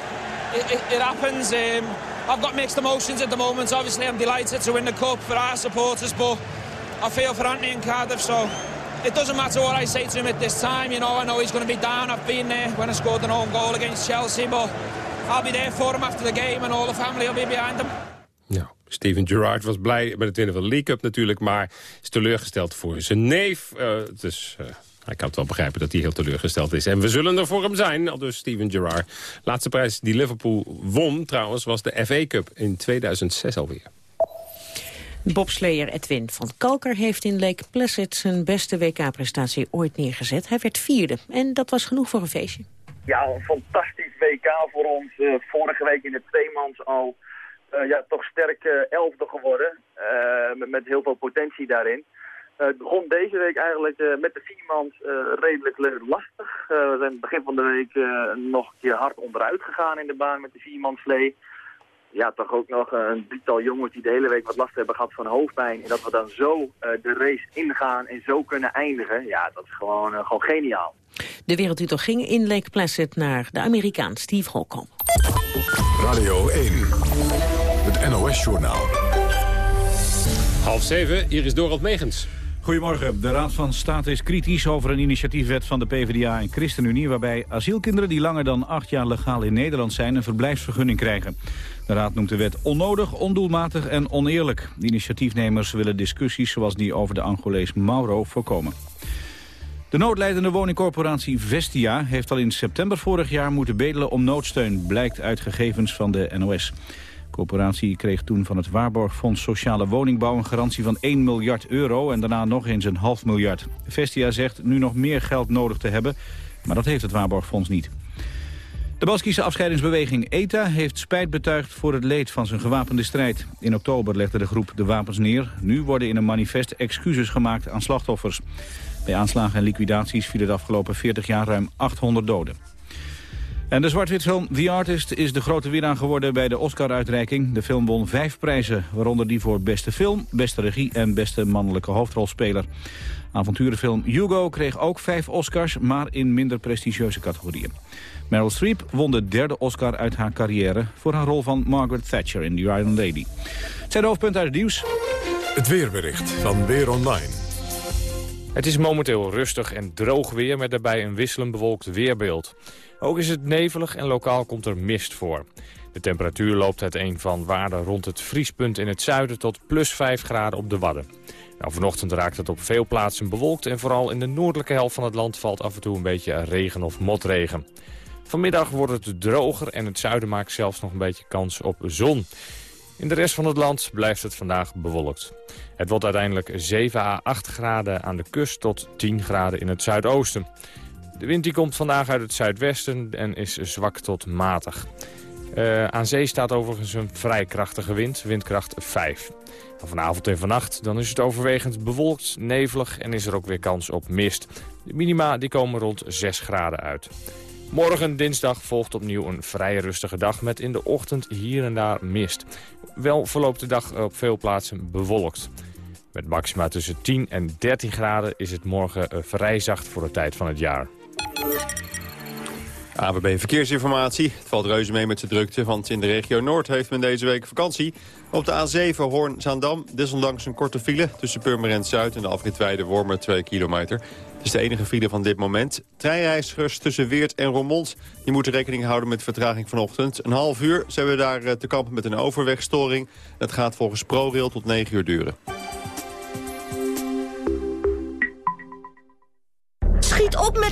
it, it, it happens. Um, I've got mixed emotions at the moment. Obviously, I'm delighted to win the cup for our supporters, but I feel for Anthony and Cardiff, so it doesn't matter what I say to him at this time. You know, I know he's going to be down. I've been there when I scored an own goal against Chelsea, but I'll be there for him after the game and all the family will be behind him.
Steven Gerrard was blij met het winnen van de League Cup natuurlijk... maar is teleurgesteld voor zijn neef. Uh, dus uh, hij kan het wel begrijpen dat hij heel teleurgesteld is. En we zullen er voor hem zijn, al dus Steven Gerrard. Laatste prijs die Liverpool won trouwens was de FA Cup in 2006 alweer.
Bobsleer Edwin van Kalker heeft in Lake Placid zijn beste WK-prestatie ooit neergezet. Hij werd vierde en dat was genoeg voor een feestje.
Ja, een fantastisch WK voor ons. Uh, vorige week in de tweemans al uh, ja, toch sterk uh, elfde geworden. Met, met, heel veel potentie daarin. Het begon deze week eigenlijk met de viermans redelijk lastig. we zijn begin van de week nog een keer hard onderuit gegaan in de baan met de viermanslee ja, toch ook nog een drietal jongens die de hele week wat last hebben gehad van hoofdpijn. En dat we dan zo uh, de race ingaan en zo kunnen eindigen. Ja, dat is gewoon, uh, gewoon geniaal.
De wereldtitel ging in Lake Placid naar de Amerikaan Steve Holcomb.
Radio 1, het NOS-journaal.
Half zeven, hier is Dorald Megens.
Goedemorgen. De Raad van State is kritisch over een initiatiefwet van de PvdA en ChristenUnie... waarbij asielkinderen die langer dan acht jaar legaal in Nederland zijn... een verblijfsvergunning krijgen. De Raad noemt de wet onnodig, ondoelmatig en oneerlijk. De initiatiefnemers willen discussies zoals die over de Angolees Mauro voorkomen. De noodleidende woningcorporatie Vestia heeft al in september vorig jaar moeten bedelen om noodsteun, blijkt uit gegevens van de NOS. De corporatie kreeg toen van het Waarborgfonds Sociale Woningbouw een garantie van 1 miljard euro en daarna nog eens een half miljard. Vestia zegt nu nog meer geld nodig te hebben, maar dat heeft het Waarborgfonds niet. De Baskische afscheidingsbeweging ETA heeft spijt betuigd voor het leed van zijn gewapende strijd. In oktober legde de groep de wapens neer. Nu worden in een manifest excuses gemaakt aan slachtoffers. Bij aanslagen en liquidaties vielen de afgelopen 40 jaar ruim 800 doden. En de zwart-witfilm The Artist is de grote winnaar geworden bij de Oscar-uitreiking. De film won vijf prijzen, waaronder die voor beste film, beste regie en beste mannelijke hoofdrolspeler. Avonturenfilm Hugo kreeg ook vijf Oscars, maar in minder prestigieuze categorieën. Meryl Streep won de derde Oscar uit haar carrière... voor haar rol van Margaret Thatcher in The Iron Lady. Het zijn de hoofdpunten uit het nieuws.
Het weerbericht van Weer Online.
Het is momenteel rustig en droog weer met daarbij een wisselend bewolkt weerbeeld. Ook is het nevelig en lokaal komt er mist voor. De temperatuur loopt uiteen van waarden rond het vriespunt in het zuiden tot plus 5 graden op de Wadden. Nou, vanochtend raakt het op veel plaatsen bewolkt en vooral in de noordelijke helft van het land valt af en toe een beetje regen of motregen. Vanmiddag wordt het droger en het zuiden maakt zelfs nog een beetje kans op zon. In de rest van het land blijft het vandaag bewolkt. Het wordt uiteindelijk 7 à 8 graden aan de kust tot 10 graden in het zuidoosten. De wind die komt vandaag uit het zuidwesten en is zwak tot matig. Uh, aan zee staat overigens een vrij krachtige wind, windkracht 5. vanavond en vannacht dan is het overwegend bewolkt, nevelig en is er ook weer kans op mist. De minima die komen rond 6 graden uit. Morgen, dinsdag, volgt opnieuw een vrij rustige dag met in de ochtend hier en daar mist. Wel verloopt de dag op veel plaatsen bewolkt. Met maxima tussen 10 en 13 graden is het morgen eh, vrij zacht voor de tijd van het jaar.
ABB Verkeersinformatie. Het valt reuze mee met de drukte, want in de regio Noord heeft men deze week vakantie. Op de A7 Hoorn-Zaandam, desondanks een korte file tussen Purmerend Zuid en de afritweide Wormer 2 kilometer is de enige file van dit moment. Treinreizigers tussen Weert en Roermond die moeten rekening houden met vertraging vanochtend. Een half uur zijn we daar eh, te kampen met een overwegstoring. Dat gaat volgens ProRail tot 9 uur duren.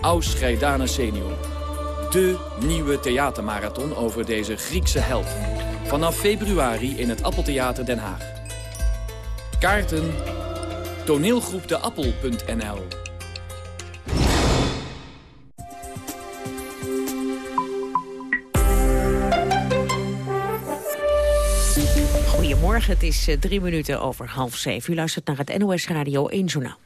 Aus Scheidane senior. De nieuwe theatermarathon over deze Griekse held. Vanaf februari in het Appeltheater Den Haag. Kaarten toneelgroepdeappel.nl
Goedemorgen, het is eh, drie minuten over half zeven. U luistert naar het NOS Radio 1 Journaal.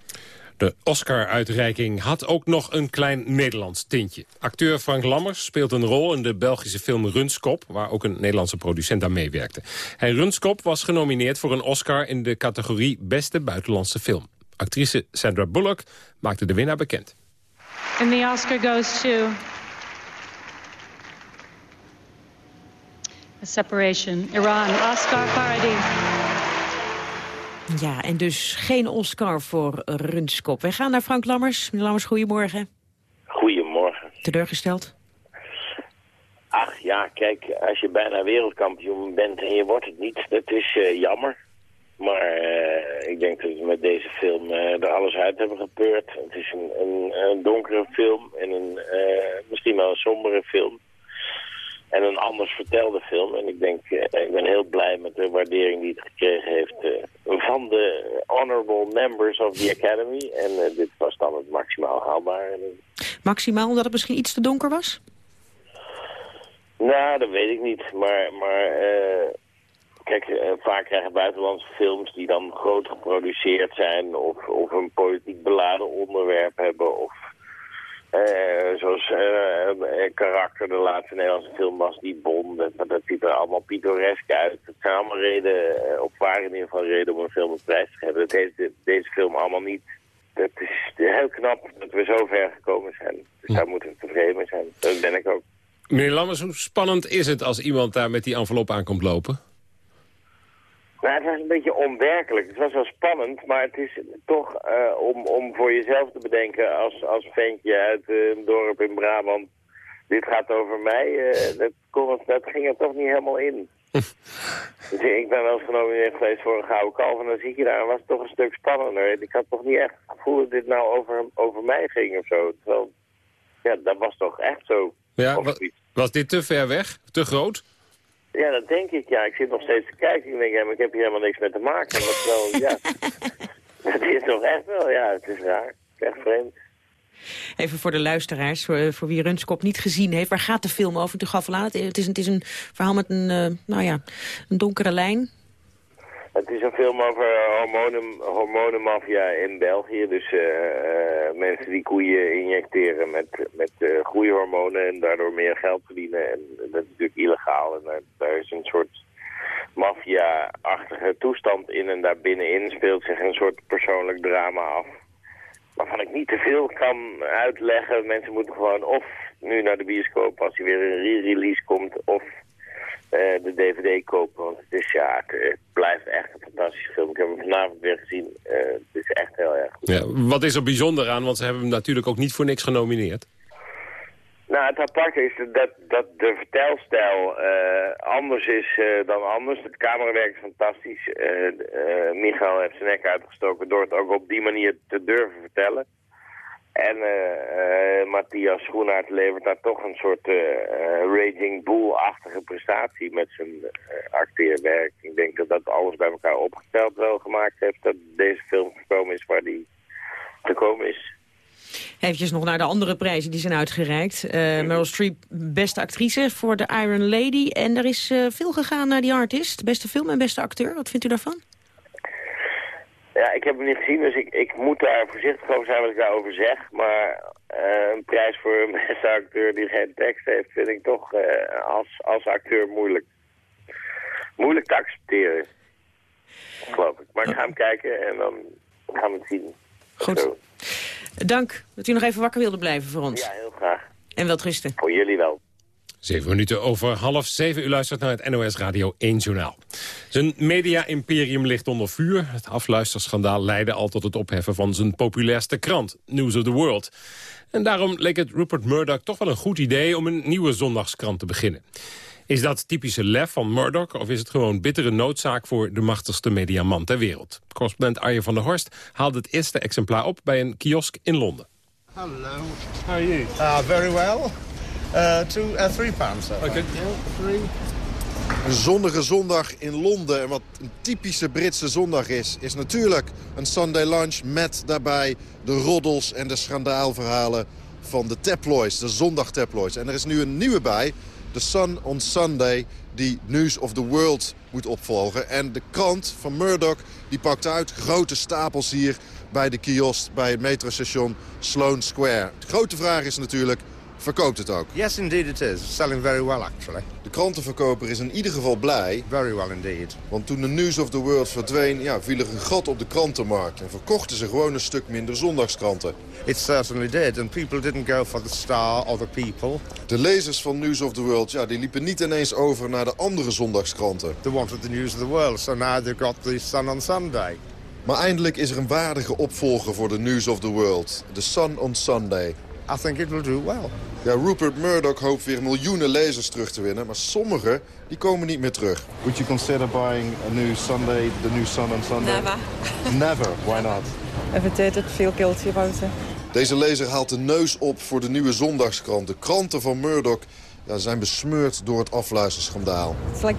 De Oscar-uitreiking had ook nog een klein Nederlands tintje. Acteur Frank Lammers speelt een rol in de Belgische film Runskop... waar ook een Nederlandse producent aan meewerkte. En Runskop was genomineerd voor een Oscar in de categorie Beste Buitenlandse Film. Actrice Sandra Bullock maakte de winnaar bekend.
En the Oscar goes to... A separation. Iran. Oscar Faradi.
Ja, en dus geen Oscar voor Runskop. Wij gaan naar Frank Lammers. Meneer Lammers, goedemorgen.
Goedemorgen.
Teleurgesteld?
Ach ja, kijk, als je bijna wereldkampioen bent en je wordt het niet, dat is uh, jammer. Maar uh, ik denk dat we met deze film uh, er alles uit hebben gepeurd. Het is een, een, een donkere film en een, misschien wel een sombere film. En een anders vertelde film. En ik denk, ik ben heel blij met de waardering die het gekregen heeft van de honorable members of the Academy. En dit was dan het maximaal haalbaar.
Maximaal omdat het misschien iets te donker was?
Nou, dat weet ik niet. Maar, maar Kijk, uh, vaak krijgen buitenlandse films die dan groot geproduceerd zijn... of, of een politiek beladen onderwerp hebben... of uh, zoals uh, karakter, de laatste Nederlandse film was Die Bond. Dat, dat ziet er allemaal pittoresk uit. Het zijn allemaal reden, of waren in ieder geval reden om een film een prijs te geven. Dat heeft deze film allemaal niet. het is heel knap dat we zo ver gekomen zijn. Dus daar moeten we tevreden mee zijn. Dat ben ik ook.
Meneer Lammers, hoe spannend is het als iemand daar met die envelop aankomt lopen?
Nou, het was een beetje onwerkelijk. Het was wel spannend, maar het is toch eh, om, om voor jezelf te bedenken als, als ventje uit eh, een dorp in Brabant. Dit gaat over mij. eh, dat, kon, dat ging er toch niet helemaal in. dus ik ben wel eens genomineerd geweest voor een gouden kalf en dan zit je daar en was het toch een stuk spannender. En ik had toch niet echt het gevoel dat dit nou over, over mij ging of zo. Terwijl, ja, dat was toch echt zo.
Ja, was dit te ver weg? Te groot?
Ja, dat denk ik. Ja, ik zit nog steeds te kijken. Ik denk, ja, maar ik heb hier helemaal niks mee te maken. Maar ja. Het is toch echt wel, ja, het is raar. Het is echt vreemd.
Even voor de luisteraars, voor, voor wie Runskop niet gezien heeft. Waar gaat de film over? Al aan, het is, een- het is een verhaal met een, eh, nou ja, een donkere lijn.
Het is een film over hormonen, hormonenmafia in België. Dus eh, eh, mensen die koeien injecteren met, met eh, groeihormonen en daardoor meer geld verdienen. En dat is natuurlijk illegaal. En daar, daar is een soort maffia-achtige toestand in. En daar binnenin speelt zich een soort persoonlijk drama af. Waarvan ik niet te veel kan uitleggen. Mensen moeten gewoon of nu naar de bioscoop als hij weer een re-release komt... of eh, de DVD kopen. Want het, is, ja, het, blijft echt een fantastische film. Ik heb hem vanavond weer gezien. Eh, het is echt heel erg goed.
Ja, wat is er bijzonder aan? Want ze hebben hem natuurlijk ook niet voor niks genomineerd.
Nou, het aparte is dat, dat de vertelstijl eh, anders is eh, dan anders. Het camerawerk is fantastisch. Eh eh, Michael heeft zijn nek uitgestoken door het ook op die manier te durven vertellen. En eh, eh, Matthias Schoenaert levert daar toch een soort eh, Raging Bull-achtige prestatie met zijn acteerwerk. Ik denk dat dat alles bij elkaar opgeteld wel gemaakt heeft dat deze film gekomen is waar die gekomen is.
Eventjes nog naar de andere prijzen die zijn uitgereikt. Eh Meryl Streep, beste actrice voor The Iron Lady. En er is veel gegaan naar die artist. Beste film en beste acteur. Wat vindt u daarvan?
Ja, ik heb hem niet gezien, dus ik, ik moet daar voorzichtig over zijn wat ik daarover zeg. Maar eh, een prijs voor een beste acteur die geen tekst heeft, vind ik toch eh, als, als acteur moeilijk. Moeilijk te accepteren, geloof ik. Maar ik ga hem kijken en dan gaan we het zien.
Goed. Dank dat u nog even wakker wilde blijven voor ons.
Ja, heel graag.
En wel rusten.
Voor jullie wel.
Zeven minuten over half zeven. U luistert naar het NOS Radio 1 Journaal. Zijn media-imperium ligt onder vuur. Het afluisterschandaal leidde al tot het opheffen van zijn populairste krant, News of the World. En daarom leek het Rupert Murdoch toch wel een goed idee om een nieuwe zondagskrant te beginnen. Is dat typische lef van Murdoch of is het gewoon bittere noodzaak voor de machtigste mediaman ter wereld? Correspondent Arjen van der Horst haalde het eerste exemplaar op bij een kiosk in Londen.
Hello. How are you? Uh, very well. Uh, two, uh, three pounds. sir.
Okay.
Three.
Een zonnige zondag in Londen. En wat een typische Britse zondag is, is natuurlijk een Sunday lunch met daarbij de roddels en de schandaalverhalen van de tabloids, de zondagtabloids. En er is nu een nieuwe bij, The Sun on Sunday, die News of the World moet opvolgen. En de krant van Murdoch die pakt uit grote stapels hier bij de kiosk bij het metrostation Sloane Square. De grote vraag is natuurlijk, verkoopt het ook?
Yes, indeed it is. Selling very well, actually.
De krantenverkoper is in ieder geval blij.
Very well indeed.
Want toen de News of the World verdween, ja, viel er een gat op de krantenmarkt. En verkochten ze gewoon een stuk minder zondagskranten.
It certainly did. And people didn't go for the star or the people.
De lezers van News of the World ja, die liepen niet ineens over naar de andere zondagskranten.
They wanted the news of the world. So now they've got the Sun on Sunday.
Maar eindelijk is er een waardige opvolger voor de News of the World. The Sun on Sunday.
I think it will do well.
Ja, Rupert Murdoch hoopt weer miljoenen lezers terug te winnen. Maar sommigen die komen niet meer terug. Would you consider buying a new Sunday, the new Sun on Sunday?
Never.
Never. Why not?
I'd feel guilty about it.
Deze lezer haalt de neus op voor de nieuwe zondagskrant. De kranten van Murdoch ja, zijn besmeurd door het afluisterschandaal.
It's like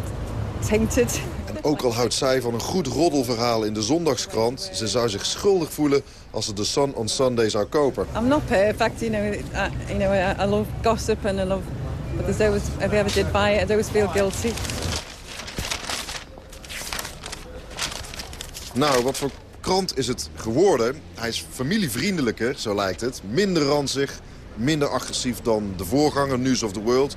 tainted.
En ook al houdt zij van een goed roddelverhaal in de zondagskrant... ze zou zich schuldig voelen als ze de Sun on Sunday zou kopen.
I'm not perfect, you know. I, you know, I, love gossip and I love. But there's always, if I ever did buy it, I'd always feel guilty.
Nou, wat voor krant is het geworden? Hij is familievriendelijker, zo lijkt het. Minder ranzig, minder agressief dan de voorganger News of the World.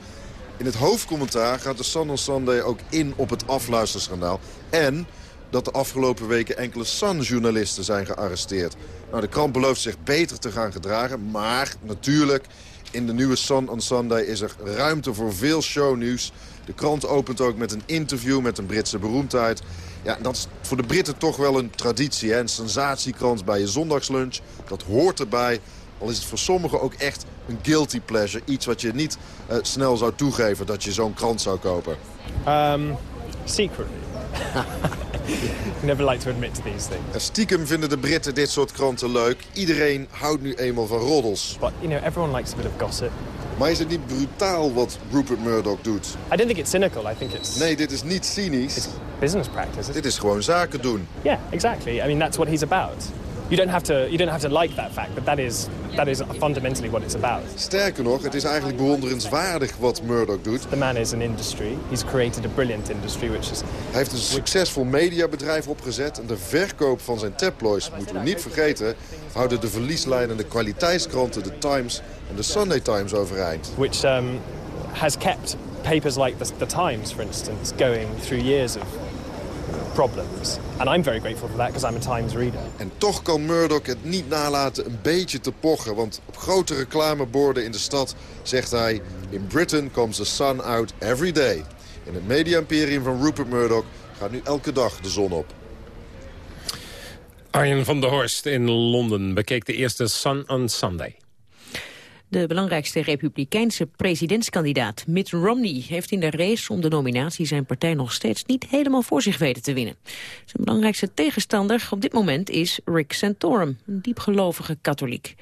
In het hoofdcommentaar gaat de Sun on Sunday ook in op het afluisterschandaal. En dat de afgelopen weken enkele Sun-journalisten zijn gearresteerd. Nou, de krant belooft zich beter te gaan gedragen. Maar natuurlijk, in de nieuwe Sun on Sunday is er ruimte voor veel shownieuws. De krant opent ook met een interview met een Britse beroemdheid. Ja, dat is voor de Britten toch wel een traditie. Hè? Een sensatiekrant bij je zondagslunch. Dat hoort erbij. Al is het voor sommigen ook echt een guilty pleasure. Iets wat je niet uh, snel zou toegeven dat je zo'n krant zou kopen.
Um, secretly. Never like to admit to these things.
En stiekem vinden de Britten dit soort kranten leuk. Iedereen houdt nu eenmaal van roddels.
But, you know, everyone likes a bit of gossip.
Maar is het niet brutaal wat Rupert Murdoch doet?
I don't think it's cynical. I think it's...
Nee, dit is niet cynisch.
It's business practice.
Dit is gewoon zaken doen.
Yeah, exactly. I mean, that's what he's about. You don't have to, you don't have to like that fact, but that is, that is fundamentally what it's about.
Sterker nog, het is eigenlijk bewonderenswaardig wat Murdoch doet.
The man is an industry. He's created a brilliant industry, which is...
Hij heeft een succesvol mediabedrijf opgezet en de verkoop van zijn tabloids, moeten we niet vergeten, houden de verlieslijnende kwaliteitskranten, de Times en de Sunday Times overeind.
Which um, has kept papers like the, the Times, for instance, going through years of problems. And I'm very grateful for that because I'm a Times reader.
En toch kan Murdoch het niet nalaten een beetje te pochen. Want op grote reclameborden in de stad zegt hij... In Britain comes the sun out every day. In het media-imperium van Rupert Murdoch gaat nu elke dag de zon op.
Arjen van der Horst in Londen bekeek de eerste Sun on Sunday.
De belangrijkste republikeinse presidentskandidaat Mitt Romney heeft in de race om de nominatie zijn partij nog steeds niet helemaal voor zich weten te winnen. Zijn belangrijkste tegenstander op dit moment is Rick Santorum, een diepgelovige katholiek.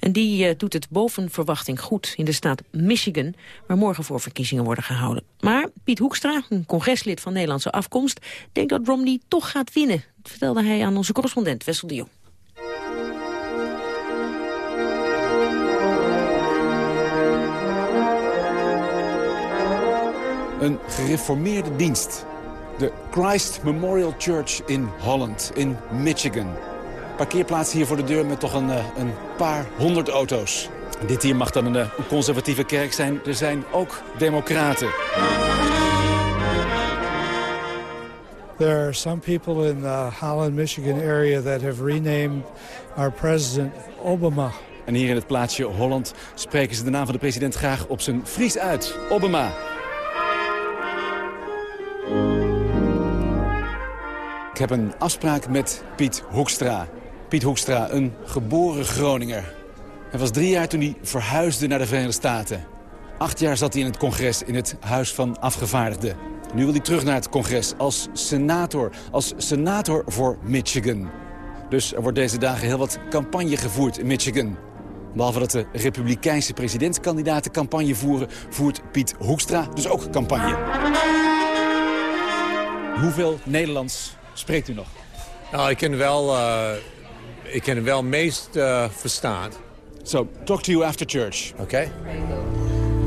En die uh, doet het boven verwachting goed in de staat Michigan, waar morgen voor verkiezingen worden gehouden. Maar Piet Hoekstra, een congreslid van Nederlandse afkomst, denkt dat Romney toch gaat winnen. Dat vertelde hij aan onze correspondent Wessel de.
Een gereformeerde dienst. De Christ Memorial Church in Holland, in Michigan. Parkeerplaats hier voor de deur met toch een, eh, een paar honderd auto's. Dit hier mag dan een, eh, een conservatieve kerk zijn. Er zijn ook democraten.
There are some people in the Holland, Michigan area that have renamed our president Obama.
En hier in het plaatsje Holland spreken ze de naam van de president graag op zijn Fries uit. Obama. Ik heb een afspraak met Piet Hoekstra. Piet Hoekstra, een geboren Groninger. Hij was drie jaar toen hij verhuisde naar de Verenigde Staten. Acht jaar zat hij in het congres in het Huis van Afgevaardigden. Nu wil hij terug naar het congres als senator. Als senator voor Michigan. Dus er wordt deze dagen heel wat campagne gevoerd in Michigan. Behalve dat de republikeinse presidentskandidaten campagne voeren... voert Piet Hoekstra dus ook campagne. Hoeveel Nederlands spreekt u nog?
Nou, ik kan wel, uh, ik kan wel meest uh, verstaan.
So, talk to you after church.
Okay.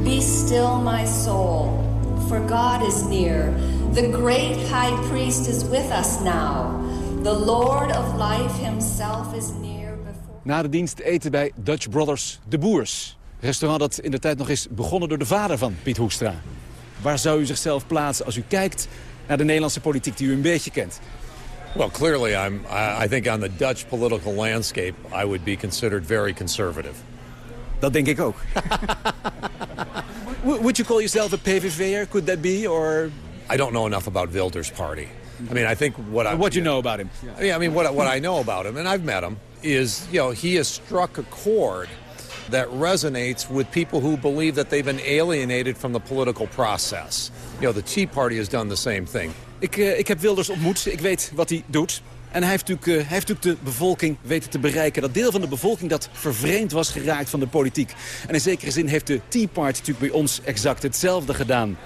Be still, my soul, for God is near. The great high priest is with us now. The Lord of life himself is near. Before...
Na de dienst eten bij Dutch Brothers De Boers. Restaurant dat in de tijd nog is begonnen door de vader van Piet Hoekstra. Waar zou u zichzelf plaatsen als u kijkt naar de Nederlandse politiek die u een beetje kent?
Well, clearly, I'm, I think on the Dutch political landscape, I would be considered very conservative.
Dat denk ik ook. would you call yourself a PVV'er? Could that be, or...
I don't know enough about Wilders' party. I mean, I think what I...
What you know about him?
Yeah, I mean, what, what I know about him, and I've met him, is, you know, he has struck a chord that resonates with people who believe that they've been alienated from the political process. You know, the Tea Party has done the same thing.
Ik, uh, ik heb Wilders ontmoet, ik weet wat hij doet. En hij heeft, natuurlijk, uh, hij heeft natuurlijk de bevolking weten te bereiken. Dat deel van de bevolking dat vervreemd was geraakt van de politiek. En in zekere zin heeft de Tea Party natuurlijk bij ons exact hetzelfde gedaan.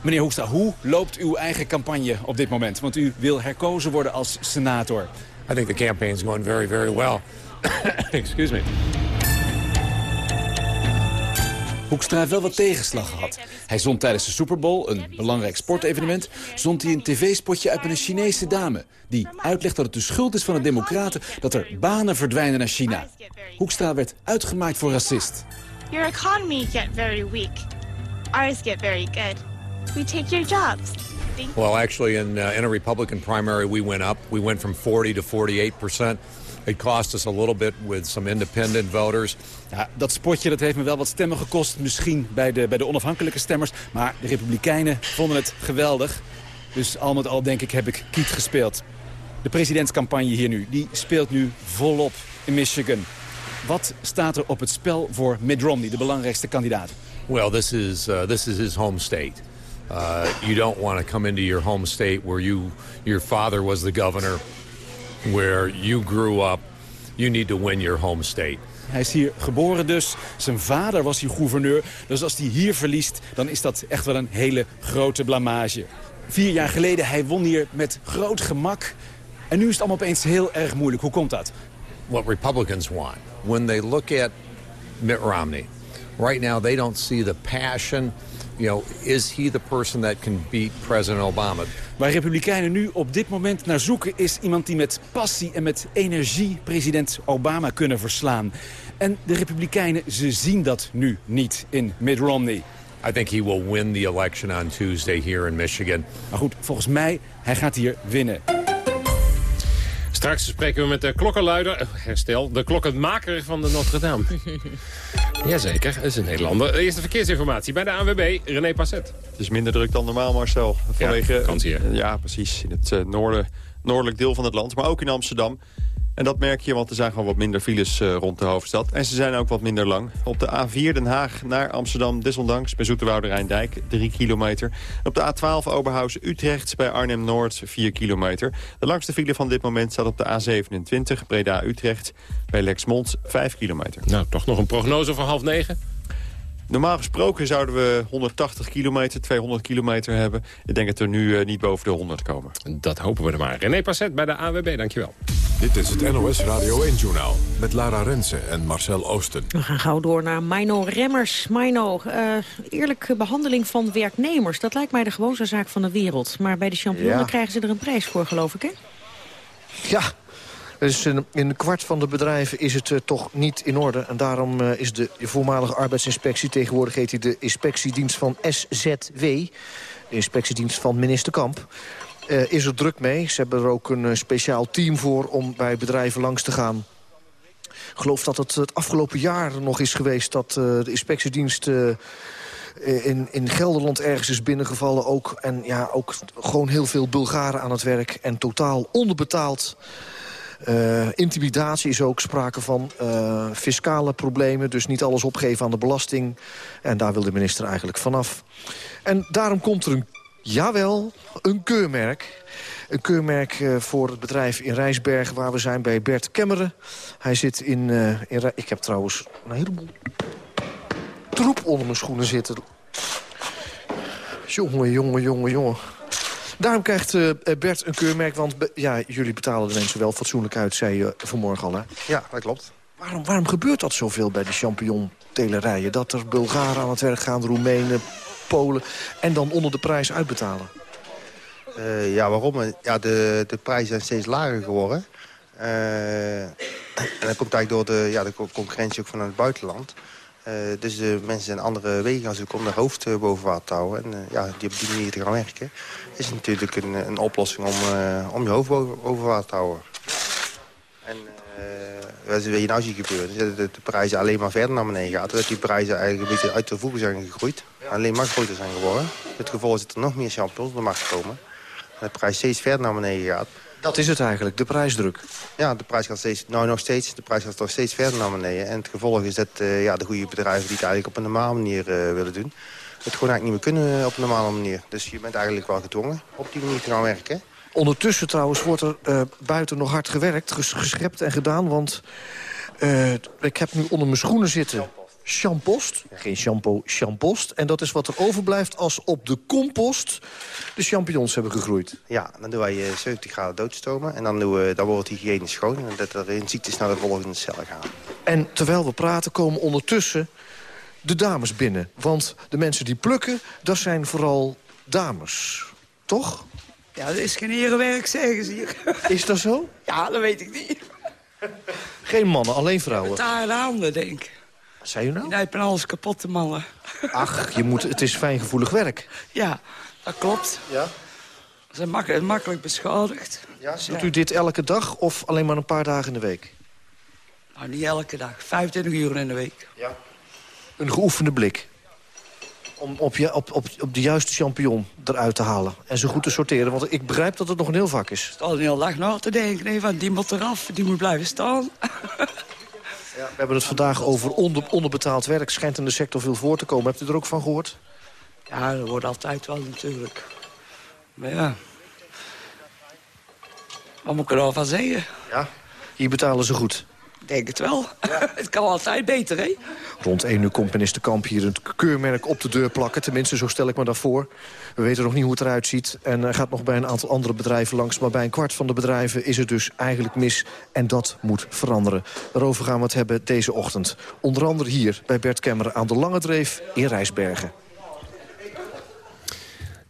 Meneer Hoekstra, hoe loopt uw eigen campagne op dit moment? Want u wil herkozen worden als senator.
I think the campaign is going very, very well. Excuse me.
Hoekstra heeft wel wat tegenslag gehad. Hij zond tijdens de Super Bowl, een belangrijk sportevenement... zond hij een tv-spotje uit met een Chinese dame... die uitlegt dat het de schuld is van de democraten... dat er banen verdwijnen naar China. Hoekstra werd uitgemaakt voor racist.
Your economy get very weak. Ours get very good. We take your jobs.
Well, actually, in, uh, in a Republican primary, we went up. We went from 40 to 48 percent. It cost us a little bit with some independent voters.
Ja, dat spotje dat heeft me wel wat stemmen gekost. Misschien bij de, bij de onafhankelijke stemmers. Maar de Republikeinen vonden het geweldig. Dus al met al denk ik heb ik kiet gespeeld. De presidentscampagne hier nu, die speelt nu volop in Michigan. Wat staat er op het spel voor Mitt Romney, de belangrijkste kandidaat?
Well, this is, uh, this is his home state. Uh, you don't want to come into your home state where you, your father was the governor, where you grew up. You need to win your home state.
Hij is hier geboren dus. Zijn vader was hier gouverneur. Dus als hij hier verliest, dan is dat echt wel een hele grote blamage. Vier jaar geleden, hij won hier met groot gemak. En nu is het allemaal opeens heel erg moeilijk. Hoe komt dat?
What Republicans want. When they look at Mitt Romney, right now they don't see the passion. You know, is he the person that can beat President Obama?
Waar Republikeinen nu op dit moment naar zoeken... is iemand die met passie en met energie president Obama kunnen verslaan. En de Republikeinen, ze zien dat nu niet in Mitt Romney.
I think he will win the election on Tuesday here in Michigan.
Maar goed, volgens mij, hij gaat hier winnen.
Straks spreken we met de klokkenluider, eh, herstel, de klokkenmaker van de Notre Dame. Jazeker, dat is een Nederlander. Eerste verkeersinformatie bij de ANWB, René Passet.
Het is minder druk dan normaal, Marcel. Vanwege,
Ja, vakantie, hè?
Ja, precies. In het eh, noorden, noordelijk deel van het land, maar ook in Amsterdam. En dat merk je, want er zijn gewoon wat minder files eh, rond de hoofdstad. En ze zijn ook wat minder lang. Op de A4 Den Haag naar Amsterdam, desondanks bij Zoeterwoude Rijndijk, 3 kilometer. Op de A12 Oberhausen Utrecht bij Arnhem-Noord, 4 kilometer. De langste file van dit moment staat op de A27 Breda-Utrecht bij Lexmond, 5 kilometer.
Nou, toch nog een prognose voor half negen?
Normaal gesproken zouden we 180 kilometer, 200 kilometer hebben. Ik denk dat we nu eh, niet boven de 100 komen.
Dat hopen we er maar. René Passet bij de ANWB, dankjewel.
Dit is het NOS Radio 1-journaal met Lara Rensen en Marcel Oosten.
We gaan gauw door naar Mino Remmers. Mino, eh, eerlijke behandeling van werknemers. Dat lijkt mij de gewoonste zaak van de wereld. Maar bij de champioenen
Ja.
krijgen ze er een prijs voor, geloof ik, hè?
Ja, dus in, een kwart van de bedrijven is het eh, toch niet in orde. En daarom eh, is de voormalige arbeidsinspectie... tegenwoordig heet hij de inspectiedienst van SZW... de inspectiedienst van minister Kamp... eh, is er druk mee. Ze hebben er ook een speciaal team voor om bij bedrijven langs te gaan. Ik geloof dat het het afgelopen jaar nog is geweest... dat de inspectiedienst... in, in Gelderland ergens is binnengevallen ook. En ja, ook gewoon heel veel Bulgaren aan het werk. En totaal onderbetaald. Eh, intimidatie is ook sprake van. eh, fiscale problemen, dus niet alles opgeven aan de belasting. En daar wil de minister eigenlijk vanaf. En daarom komt er een, jawel, een keurmerk. Een keurmerk eh, voor het bedrijf in Rijsberg, waar we zijn bij Bert Kemmeren. Hij zit in... in ik heb trouwens een heleboel troep onder mijn schoenen zitten. Jongen, jongen, jongen, jongen. Daarom krijgt eh, Bert een keurmerk, want ja, jullie betalen de mensen wel fatsoenlijk uit, zei je vanmorgen al, hè?
Ja, dat klopt.
Waarom, waarom gebeurt dat zoveel bij de champignon-telerijen? Dat er Bulgaren aan het werk gaan, Roemenen, Polen... en dan onder de prijs uitbetalen?
Eh, ja, waarom? Ja, de, de prijzen zijn steeds lager geworden. Eh, en dat komt eigenlijk door de, ja, de co- concurrentie ook vanuit het buitenland. Eh, dus de mensen zijn andere wegen gaan zoeken om hun hoofd eh, boven water te houden. En eh, ja, die op die manier te gaan werken... is natuurlijk een, een oplossing om, om je hoofd boven, water te houden. En wat je nou ziet gebeuren, dat de, prijzen alleen maar verder naar beneden gaan. Dat die prijzen eigenlijk een beetje uit de voegen zijn gegroeid. Alleen maar groter zijn geworden. Het gevolg is dat er nog meer champignons op de markt komen. En de prijs steeds verder naar beneden gaat.
Dat is het eigenlijk, de prijsdruk.
Ja, de prijs gaat steeds, nou nog steeds, de prijs gaat toch steeds verder naar beneden. En het gevolg is dat eh, ja, de goede bedrijven die het eigenlijk op een normale manier eh, willen doen... het gewoon eigenlijk niet meer kunnen op een normale manier. Dus je bent eigenlijk wel gedwongen op die manier te gaan werken.
Ondertussen trouwens wordt er eh, buiten nog hard gewerkt, ges geschept en gedaan. Want ik heb nu onder mijn schoenen zitten champost. Geen shampoo, champost. En dat is wat er overblijft als op de compost de champignons hebben gegroeid.
Ja, dan doen wij eh, 70 graden doodstomen. En dan, doen we, dan wordt het hygiënisch schoon. En dat er in ziektes naar de volgende cellen gaan.
En terwijl we praten komen ondertussen de dames binnen. Want de mensen die plukken, dat zijn vooral dames. Toch?
Ja, dat is geen herenwerk, zeggen ze hier.
Is dat zo?
Ja, dat weet ik niet.
Geen mannen, alleen vrouwen.
Daar handen, denk ik.
Zei u nou?
Die knijpen alles kapot, de mannen.
Ach, je moet, het is fijngevoelig werk.
Ja, dat klopt.
Ja?
Ze zijn makkelijk, makkelijk beschadigd.
Ja, doet u dit elke dag of alleen maar een paar dagen in de week?
Nou, niet elke dag. 25 uur in de week.
Ja. Een geoefende blik. Om op, je, op, op, op de juiste champignon eruit te halen. En ze goed te sorteren. Want ik begrijp dat het nog een heel vak is.
Het al een hele dag na te denken. Nee, van die moet eraf. Die moet blijven staan.
Ja, we hebben het vandaag over onder, onderbetaald werk. Schijnt in de sector veel voor te komen. Hebt u er ook van gehoord?
Ja, dat wordt altijd wel natuurlijk. Maar ja. Wat moet ik er al van zeggen?
Ja, hier betalen ze goed.
Ik denk het wel. het kan altijd beter, hè?
Rond 1 uur komt minister Kamp hier een keurmerk op de deur plakken. Tenminste, zo stel ik me dat voor. We weten nog niet hoe het eruit ziet. En hij gaat nog bij een aantal andere bedrijven langs. Maar bij een kwart van de bedrijven is het dus eigenlijk mis. En dat moet veranderen. Daarover gaan we het hebben deze ochtend. Onder andere hier bij Bert Kemmer aan de Lange Dreef in Rijsbergen.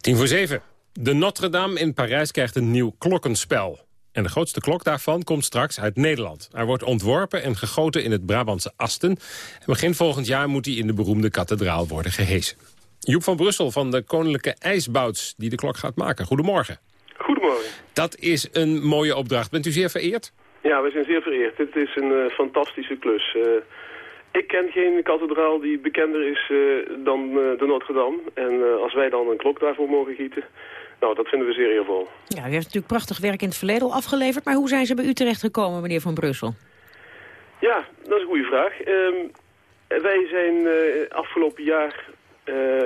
Tien voor zeven. De Notre-Dame in Parijs krijgt een nieuw klokkenspel. En de grootste klok daarvan komt straks uit Nederland. Hij wordt ontworpen en gegoten in het Brabantse Asten. En begin volgend jaar moet hij in de beroemde kathedraal worden gehesen. Joep van Brussel van de Koninklijke IJsbouts die de klok gaat maken. Goedemorgen.
Goedemorgen.
Dat is een mooie opdracht. Bent u zeer vereerd?
Ja, we zijn zeer vereerd. Dit is een uh, fantastische klus. Uh, ik ken geen kathedraal die bekender is uh, dan de Notre-Dame. En als wij dan een klok daarvoor mogen gieten... Nou, dat vinden we zeer eervol.
Ja, u heeft natuurlijk prachtig werk in het verleden al afgeleverd. Maar hoe zijn ze bij u terechtgekomen, meneer Van Brussel?
Ja, dat is een goede vraag. Um, wij zijn uh, afgelopen jaar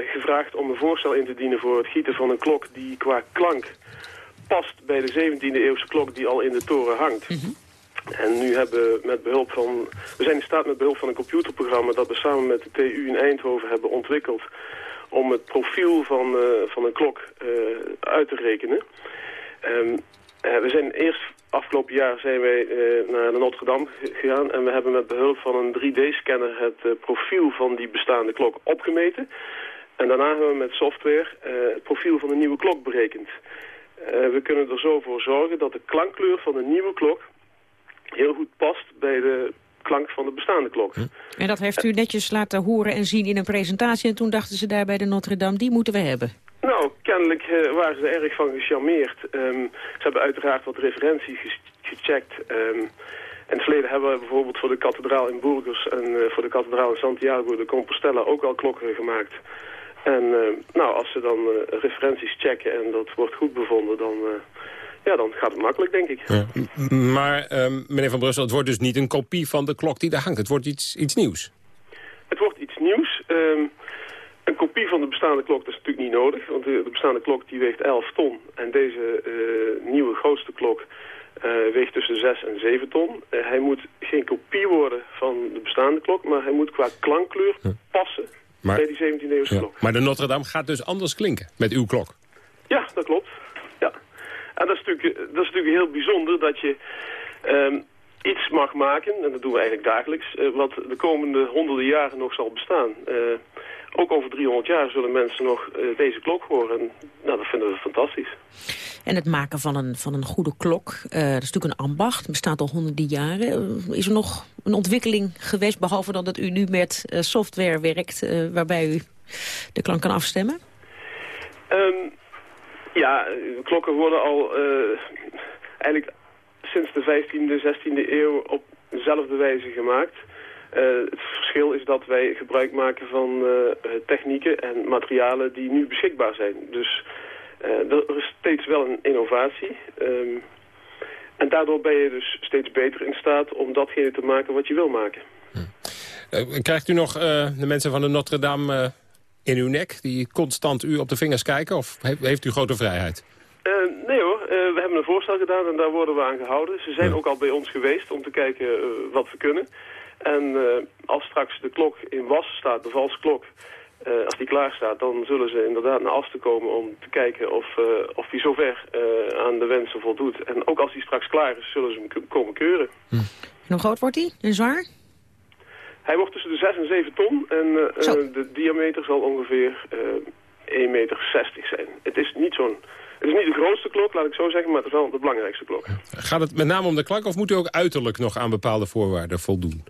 gevraagd om een voorstel in te dienen voor het gieten van een klok die qua klank past bij de 17e eeuwse klok die al in de toren hangt. Mm -hmm. En nu hebben we met behulp van... We zijn in staat met behulp van een computerprogramma dat we samen met de TU in Eindhoven hebben ontwikkeld om het profiel van, uh, van een klok uh, uit te rekenen. Um, uh, we zijn eerst afgelopen jaar zijn wij naar de Notre Dame gegaan en we hebben met behulp van een 3D-scanner het profiel van die bestaande klok opgemeten. En daarna hebben we met software het profiel van de nieuwe klok berekend. we kunnen er zo voor zorgen dat de klankkleur van de nieuwe klok heel goed past bij de klank van de bestaande klok.
En dat heeft u netjes laten horen en zien in een presentatie... en toen dachten ze daar bij de Notre-Dame, die moeten we hebben.
Nou, kennelijk uh, waren ze er erg van gecharmeerd. Um, ze hebben uiteraard wat referenties gecheckt. Um, in het verleden hebben we bijvoorbeeld voor de kathedraal in Burgos... en uh, voor de kathedraal in Santiago de Compostela ook al klokken gemaakt. En uh, nou, als ze dan referenties checken en dat wordt goed bevonden... dan ja, dan gaat het makkelijk, denk ik.
Ja. Maar, um, meneer Van Brussel, het wordt dus niet een kopie van de klok die daar hangt. Het wordt iets, iets nieuws.
Het wordt iets nieuws. Um, een kopie van de bestaande klok dat is natuurlijk niet nodig. Want de, de bestaande klok die weegt 11 ton. En deze uh, nieuwe grootste klok uh, weegt tussen 6 en 7 ton. Uh, hij moet geen kopie worden van de bestaande klok. Maar hij moet qua klankkleur passen maar, bij die 17e eeuwse ja. klok.
Maar de Notre-Dame gaat dus anders klinken met uw klok?
Ja, dat klopt. En dat is natuurlijk, dat is natuurlijk heel bijzonder dat je um, iets mag maken, en dat doen we eigenlijk dagelijks, wat de komende honderden jaren nog zal bestaan. Uh, ook over 300 jaar zullen mensen nog uh, deze klok horen. En, nou, dat vinden we fantastisch.
En het maken van een, van een goede klok, dat is natuurlijk een ambacht, bestaat al honderden jaren. is er nog een ontwikkeling geweest, behalve dat u nu met software werkt, waarbij u de klank kan afstemmen?
Um, ja, klokken worden al eigenlijk sinds de 15e, 16e eeuw op dezelfde wijze gemaakt. Uh, het verschil is dat wij gebruik maken van uh, technieken en materialen die nu beschikbaar zijn. Dus er is steeds wel een innovatie. Um, en daardoor ben je dus steeds beter in staat om datgene te maken wat je wil maken.
Hm. krijgt u nog de mensen van de Notre Dame in uw nek die constant u op de vingers kijken? Of heeft u grote vrijheid?
Uh, nee hoor, uh, we hebben een voorstel gedaan en daar worden we aan gehouden. Ze zijn ja. ook al bij ons geweest om te kijken uh, wat we kunnen. En als straks de klok in was staat, de valse klok, als die klaar staat, dan zullen ze inderdaad naar Asten komen om te kijken of, of die zover aan de wensen voldoet. En ook als die straks klaar is, zullen ze hem komen keuren.
Hm. En hoe groot wordt hij en zwaar?
Hij wordt tussen de 6 en 7 ton en uh, de diameter zal ongeveer uh, 1,60 meter zijn. Het is niet zo'n... Het is niet de grootste klok, laat ik zo zeggen, maar het is wel de belangrijkste klok.
Gaat het met name om de klank of moet u ook uiterlijk nog aan bepaalde voorwaarden voldoen?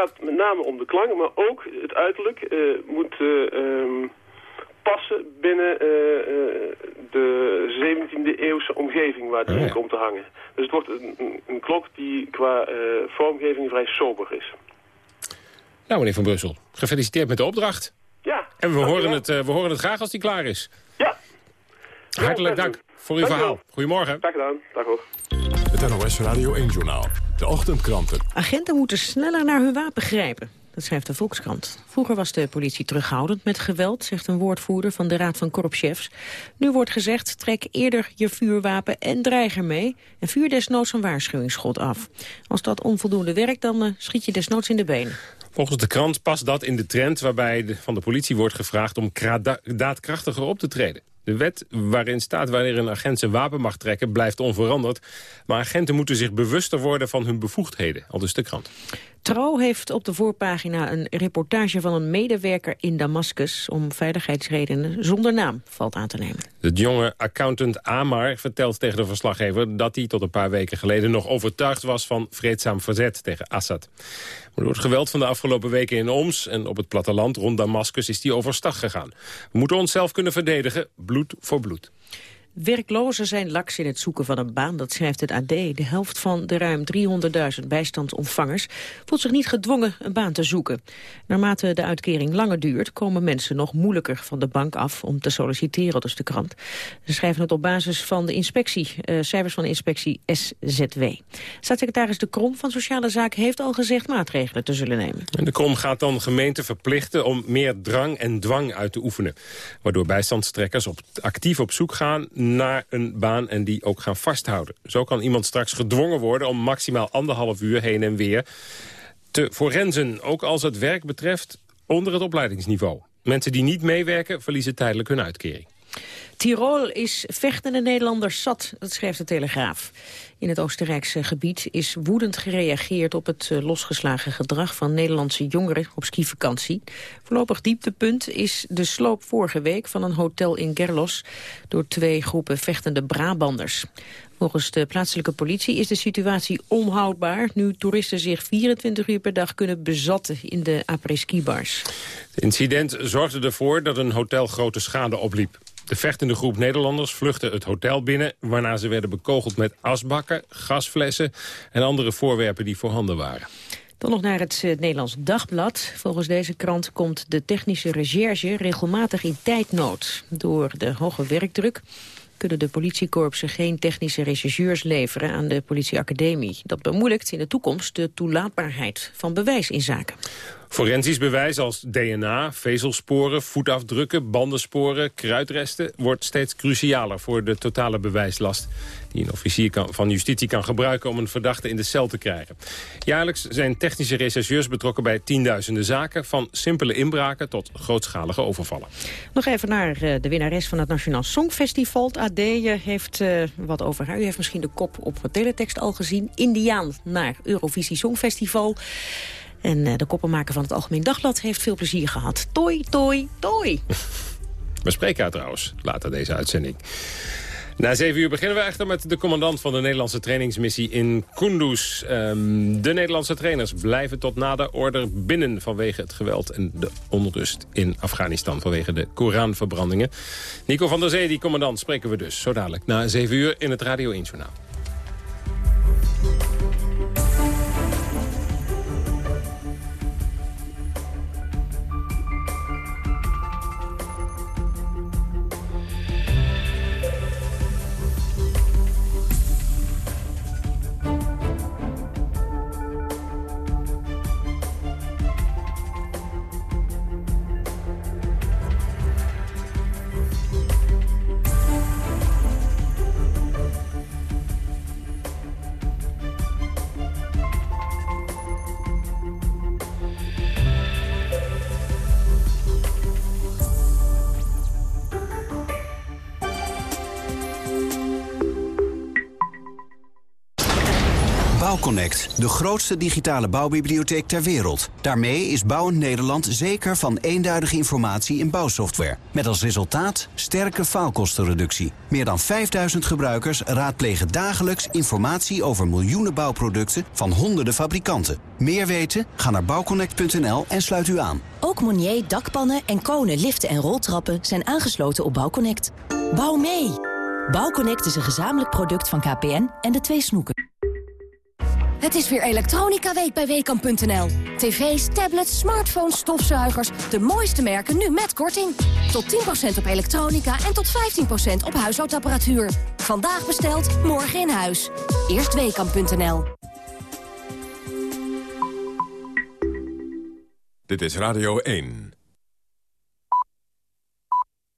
Het gaat met name om de klank, maar ook het uiterlijk uh, moet um, passen binnen eh, eh, de 17e eeuwse omgeving waar die
Oh, ja.
in komt te hangen. Dus het wordt een, een, klok die qua eh, vormgeving vrij sober is.
Nou, meneer Van Brussel, gefeliciteerd met de opdracht.
Ja.
En we horen, het, eh, we horen het graag als die klaar is.
Ja.
Hartelijk dank voor uw
Dank u
verhaal.
wel.
Goedemorgen.
Graag gedaan. Dag hoor.
Het NOS Radio 1-journaal. De ochtendkranten.
Agenten moeten sneller naar hun wapen grijpen. Dat schrijft de Volkskrant. Vroeger was de politie terughoudend met geweld, zegt een woordvoerder van de Raad van Korpschefs. Nu wordt gezegd, trek eerder je vuurwapen en dreig ermee en vuur desnoods een waarschuwingsschot af. Als dat onvoldoende werkt, dan eh, schiet je desnoods in de benen.
Volgens de krant past dat in de trend waarbij de, van de politie wordt gevraagd om daadkrachtiger op te treden. De wet waarin staat wanneer een agent zijn wapen mag trekken blijft onveranderd. Maar agenten moeten zich bewuster worden van hun bevoegdheden, al dus de krant.
Trouw heeft op de voorpagina een reportage van een medewerker in Damascus... om veiligheidsredenen zonder naam valt aan te nemen.
De jonge accountant Amar vertelt tegen de verslaggever... dat hij tot een paar weken geleden nog overtuigd was van vreedzaam verzet tegen Assad. Door het geweld van de afgelopen weken in Oms en op het platteland rond Damascus is hij overstag gegaan. We moeten onszelf kunnen verdedigen, bloed voor bloed.
Werklozen zijn laks in het zoeken van een baan, dat schrijft het AD. De helft van de ruim 300.000 bijstandsontvangers voelt zich niet gedwongen een baan te zoeken. Naarmate de uitkering langer duurt, komen mensen nog moeilijker van de bank af om te solliciteren, dus de krant. Ze schrijven het op basis van de inspectie, eh, cijfers van de inspectie SZW. Staatssecretaris De Krom van Sociale Zaken heeft al gezegd maatregelen te zullen nemen.
En de KROM gaat dan gemeenten verplichten om meer drang en dwang uit te oefenen. Waardoor bijstandstrekkers op, actief op zoek gaan naar een baan en die ook gaan vasthouden. Zo kan iemand straks gedwongen worden om maximaal anderhalf uur heen en weer te forensen. Ook als het werk betreft onder het opleidingsniveau. Mensen die niet meewerken verliezen tijdelijk hun uitkering.
Tirol is vechtende Nederlanders zat, dat schrijft de Telegraaf. In het Oostenrijkse gebied is woedend gereageerd op het eh, losgeslagen gedrag van Nederlandse jongeren op skivakantie. Voorlopig dieptepunt is de sloop vorige week van een hotel in Gerlos door twee groepen vechtende Brabanders. Volgens de plaatselijke politie is de situatie onhoudbaar... nu toeristen zich 24 uur per dag kunnen bezatten in de après-ski bars.
Het incident zorgde ervoor dat een hotel grote schade opliep. De vechtende groep Nederlanders vluchtte het hotel binnen... waarna ze werden bekogeld met asbakken, gasflessen... en andere voorwerpen die voorhanden waren.
Dan nog naar het eh, Nederlands Dagblad. Volgens deze krant komt de technische recherche regelmatig in tijdnood. Door de hoge werkdruk kunnen de politiekorpsen geen technische rechercheurs leveren aan de politieacademie. Dat bemoeilijkt in de toekomst de toelaatbaarheid van bewijs in zaken.
Forensisch bewijs als DNA, vezelsporen, voetafdrukken, bandensporen, kruidresten... wordt steeds crucialer voor de totale bewijslast... die een officier van justitie kan gebruiken om een verdachte in de cel te krijgen. Jaarlijks zijn technische rechercheurs betrokken bij tienduizenden zaken... van simpele inbraken tot grootschalige overvallen.
Nog even naar eh, de winnares van het Nationaal Songfestival. Het AD heeft eh, wat over haar. U heeft misschien de kop op het teletext al gezien. Indiaan naar Eurovisie Songfestival. En eh, de koppenmaker van het Algemeen Dagblad heeft veel plezier gehad. Toi, toi, toi.
We spreken haar trouwens, later deze uitzending. Na zeven uur beginnen we echter met de commandant van de Nederlandse trainingsmissie in Kunduz. Ehm, de Nederlandse trainers blijven tot nader order binnen vanwege het geweld en de onrust in Afghanistan vanwege de Koranverbrandingen. Nico van der Zee, die commandant, spreken we dus zo dadelijk na zeven uur in het Radio 1 Journaal.
Grootste digitale bouwbibliotheek ter wereld. Daarmee is Bouwend Nederland zeker van eenduidige informatie in bouwsoftware. Met als resultaat sterke faalkostenreductie. Meer dan 5000 gebruikers raadplegen dagelijks informatie over miljoenen bouwproducten van honderden fabrikanten. Meer weten? Ga naar bouwconnect.nl en sluit u aan.
Ook Monier dakpannen en konen, liften en roltrappen zijn aangesloten op Bouwconnect. Bouw mee! Bouwconnect is een gezamenlijk product van KPN en de twee snoeken.
Het is weer Elektronica Week bij Weekamp.nl. TV's, tablets, smartphones, stofzuigers. De mooiste merken nu met korting. Tot 10% op elektronica en tot 15% op huishoudapparatuur. Vandaag besteld, morgen in huis. Eerst Weekamp.nl.
Dit is Radio 1.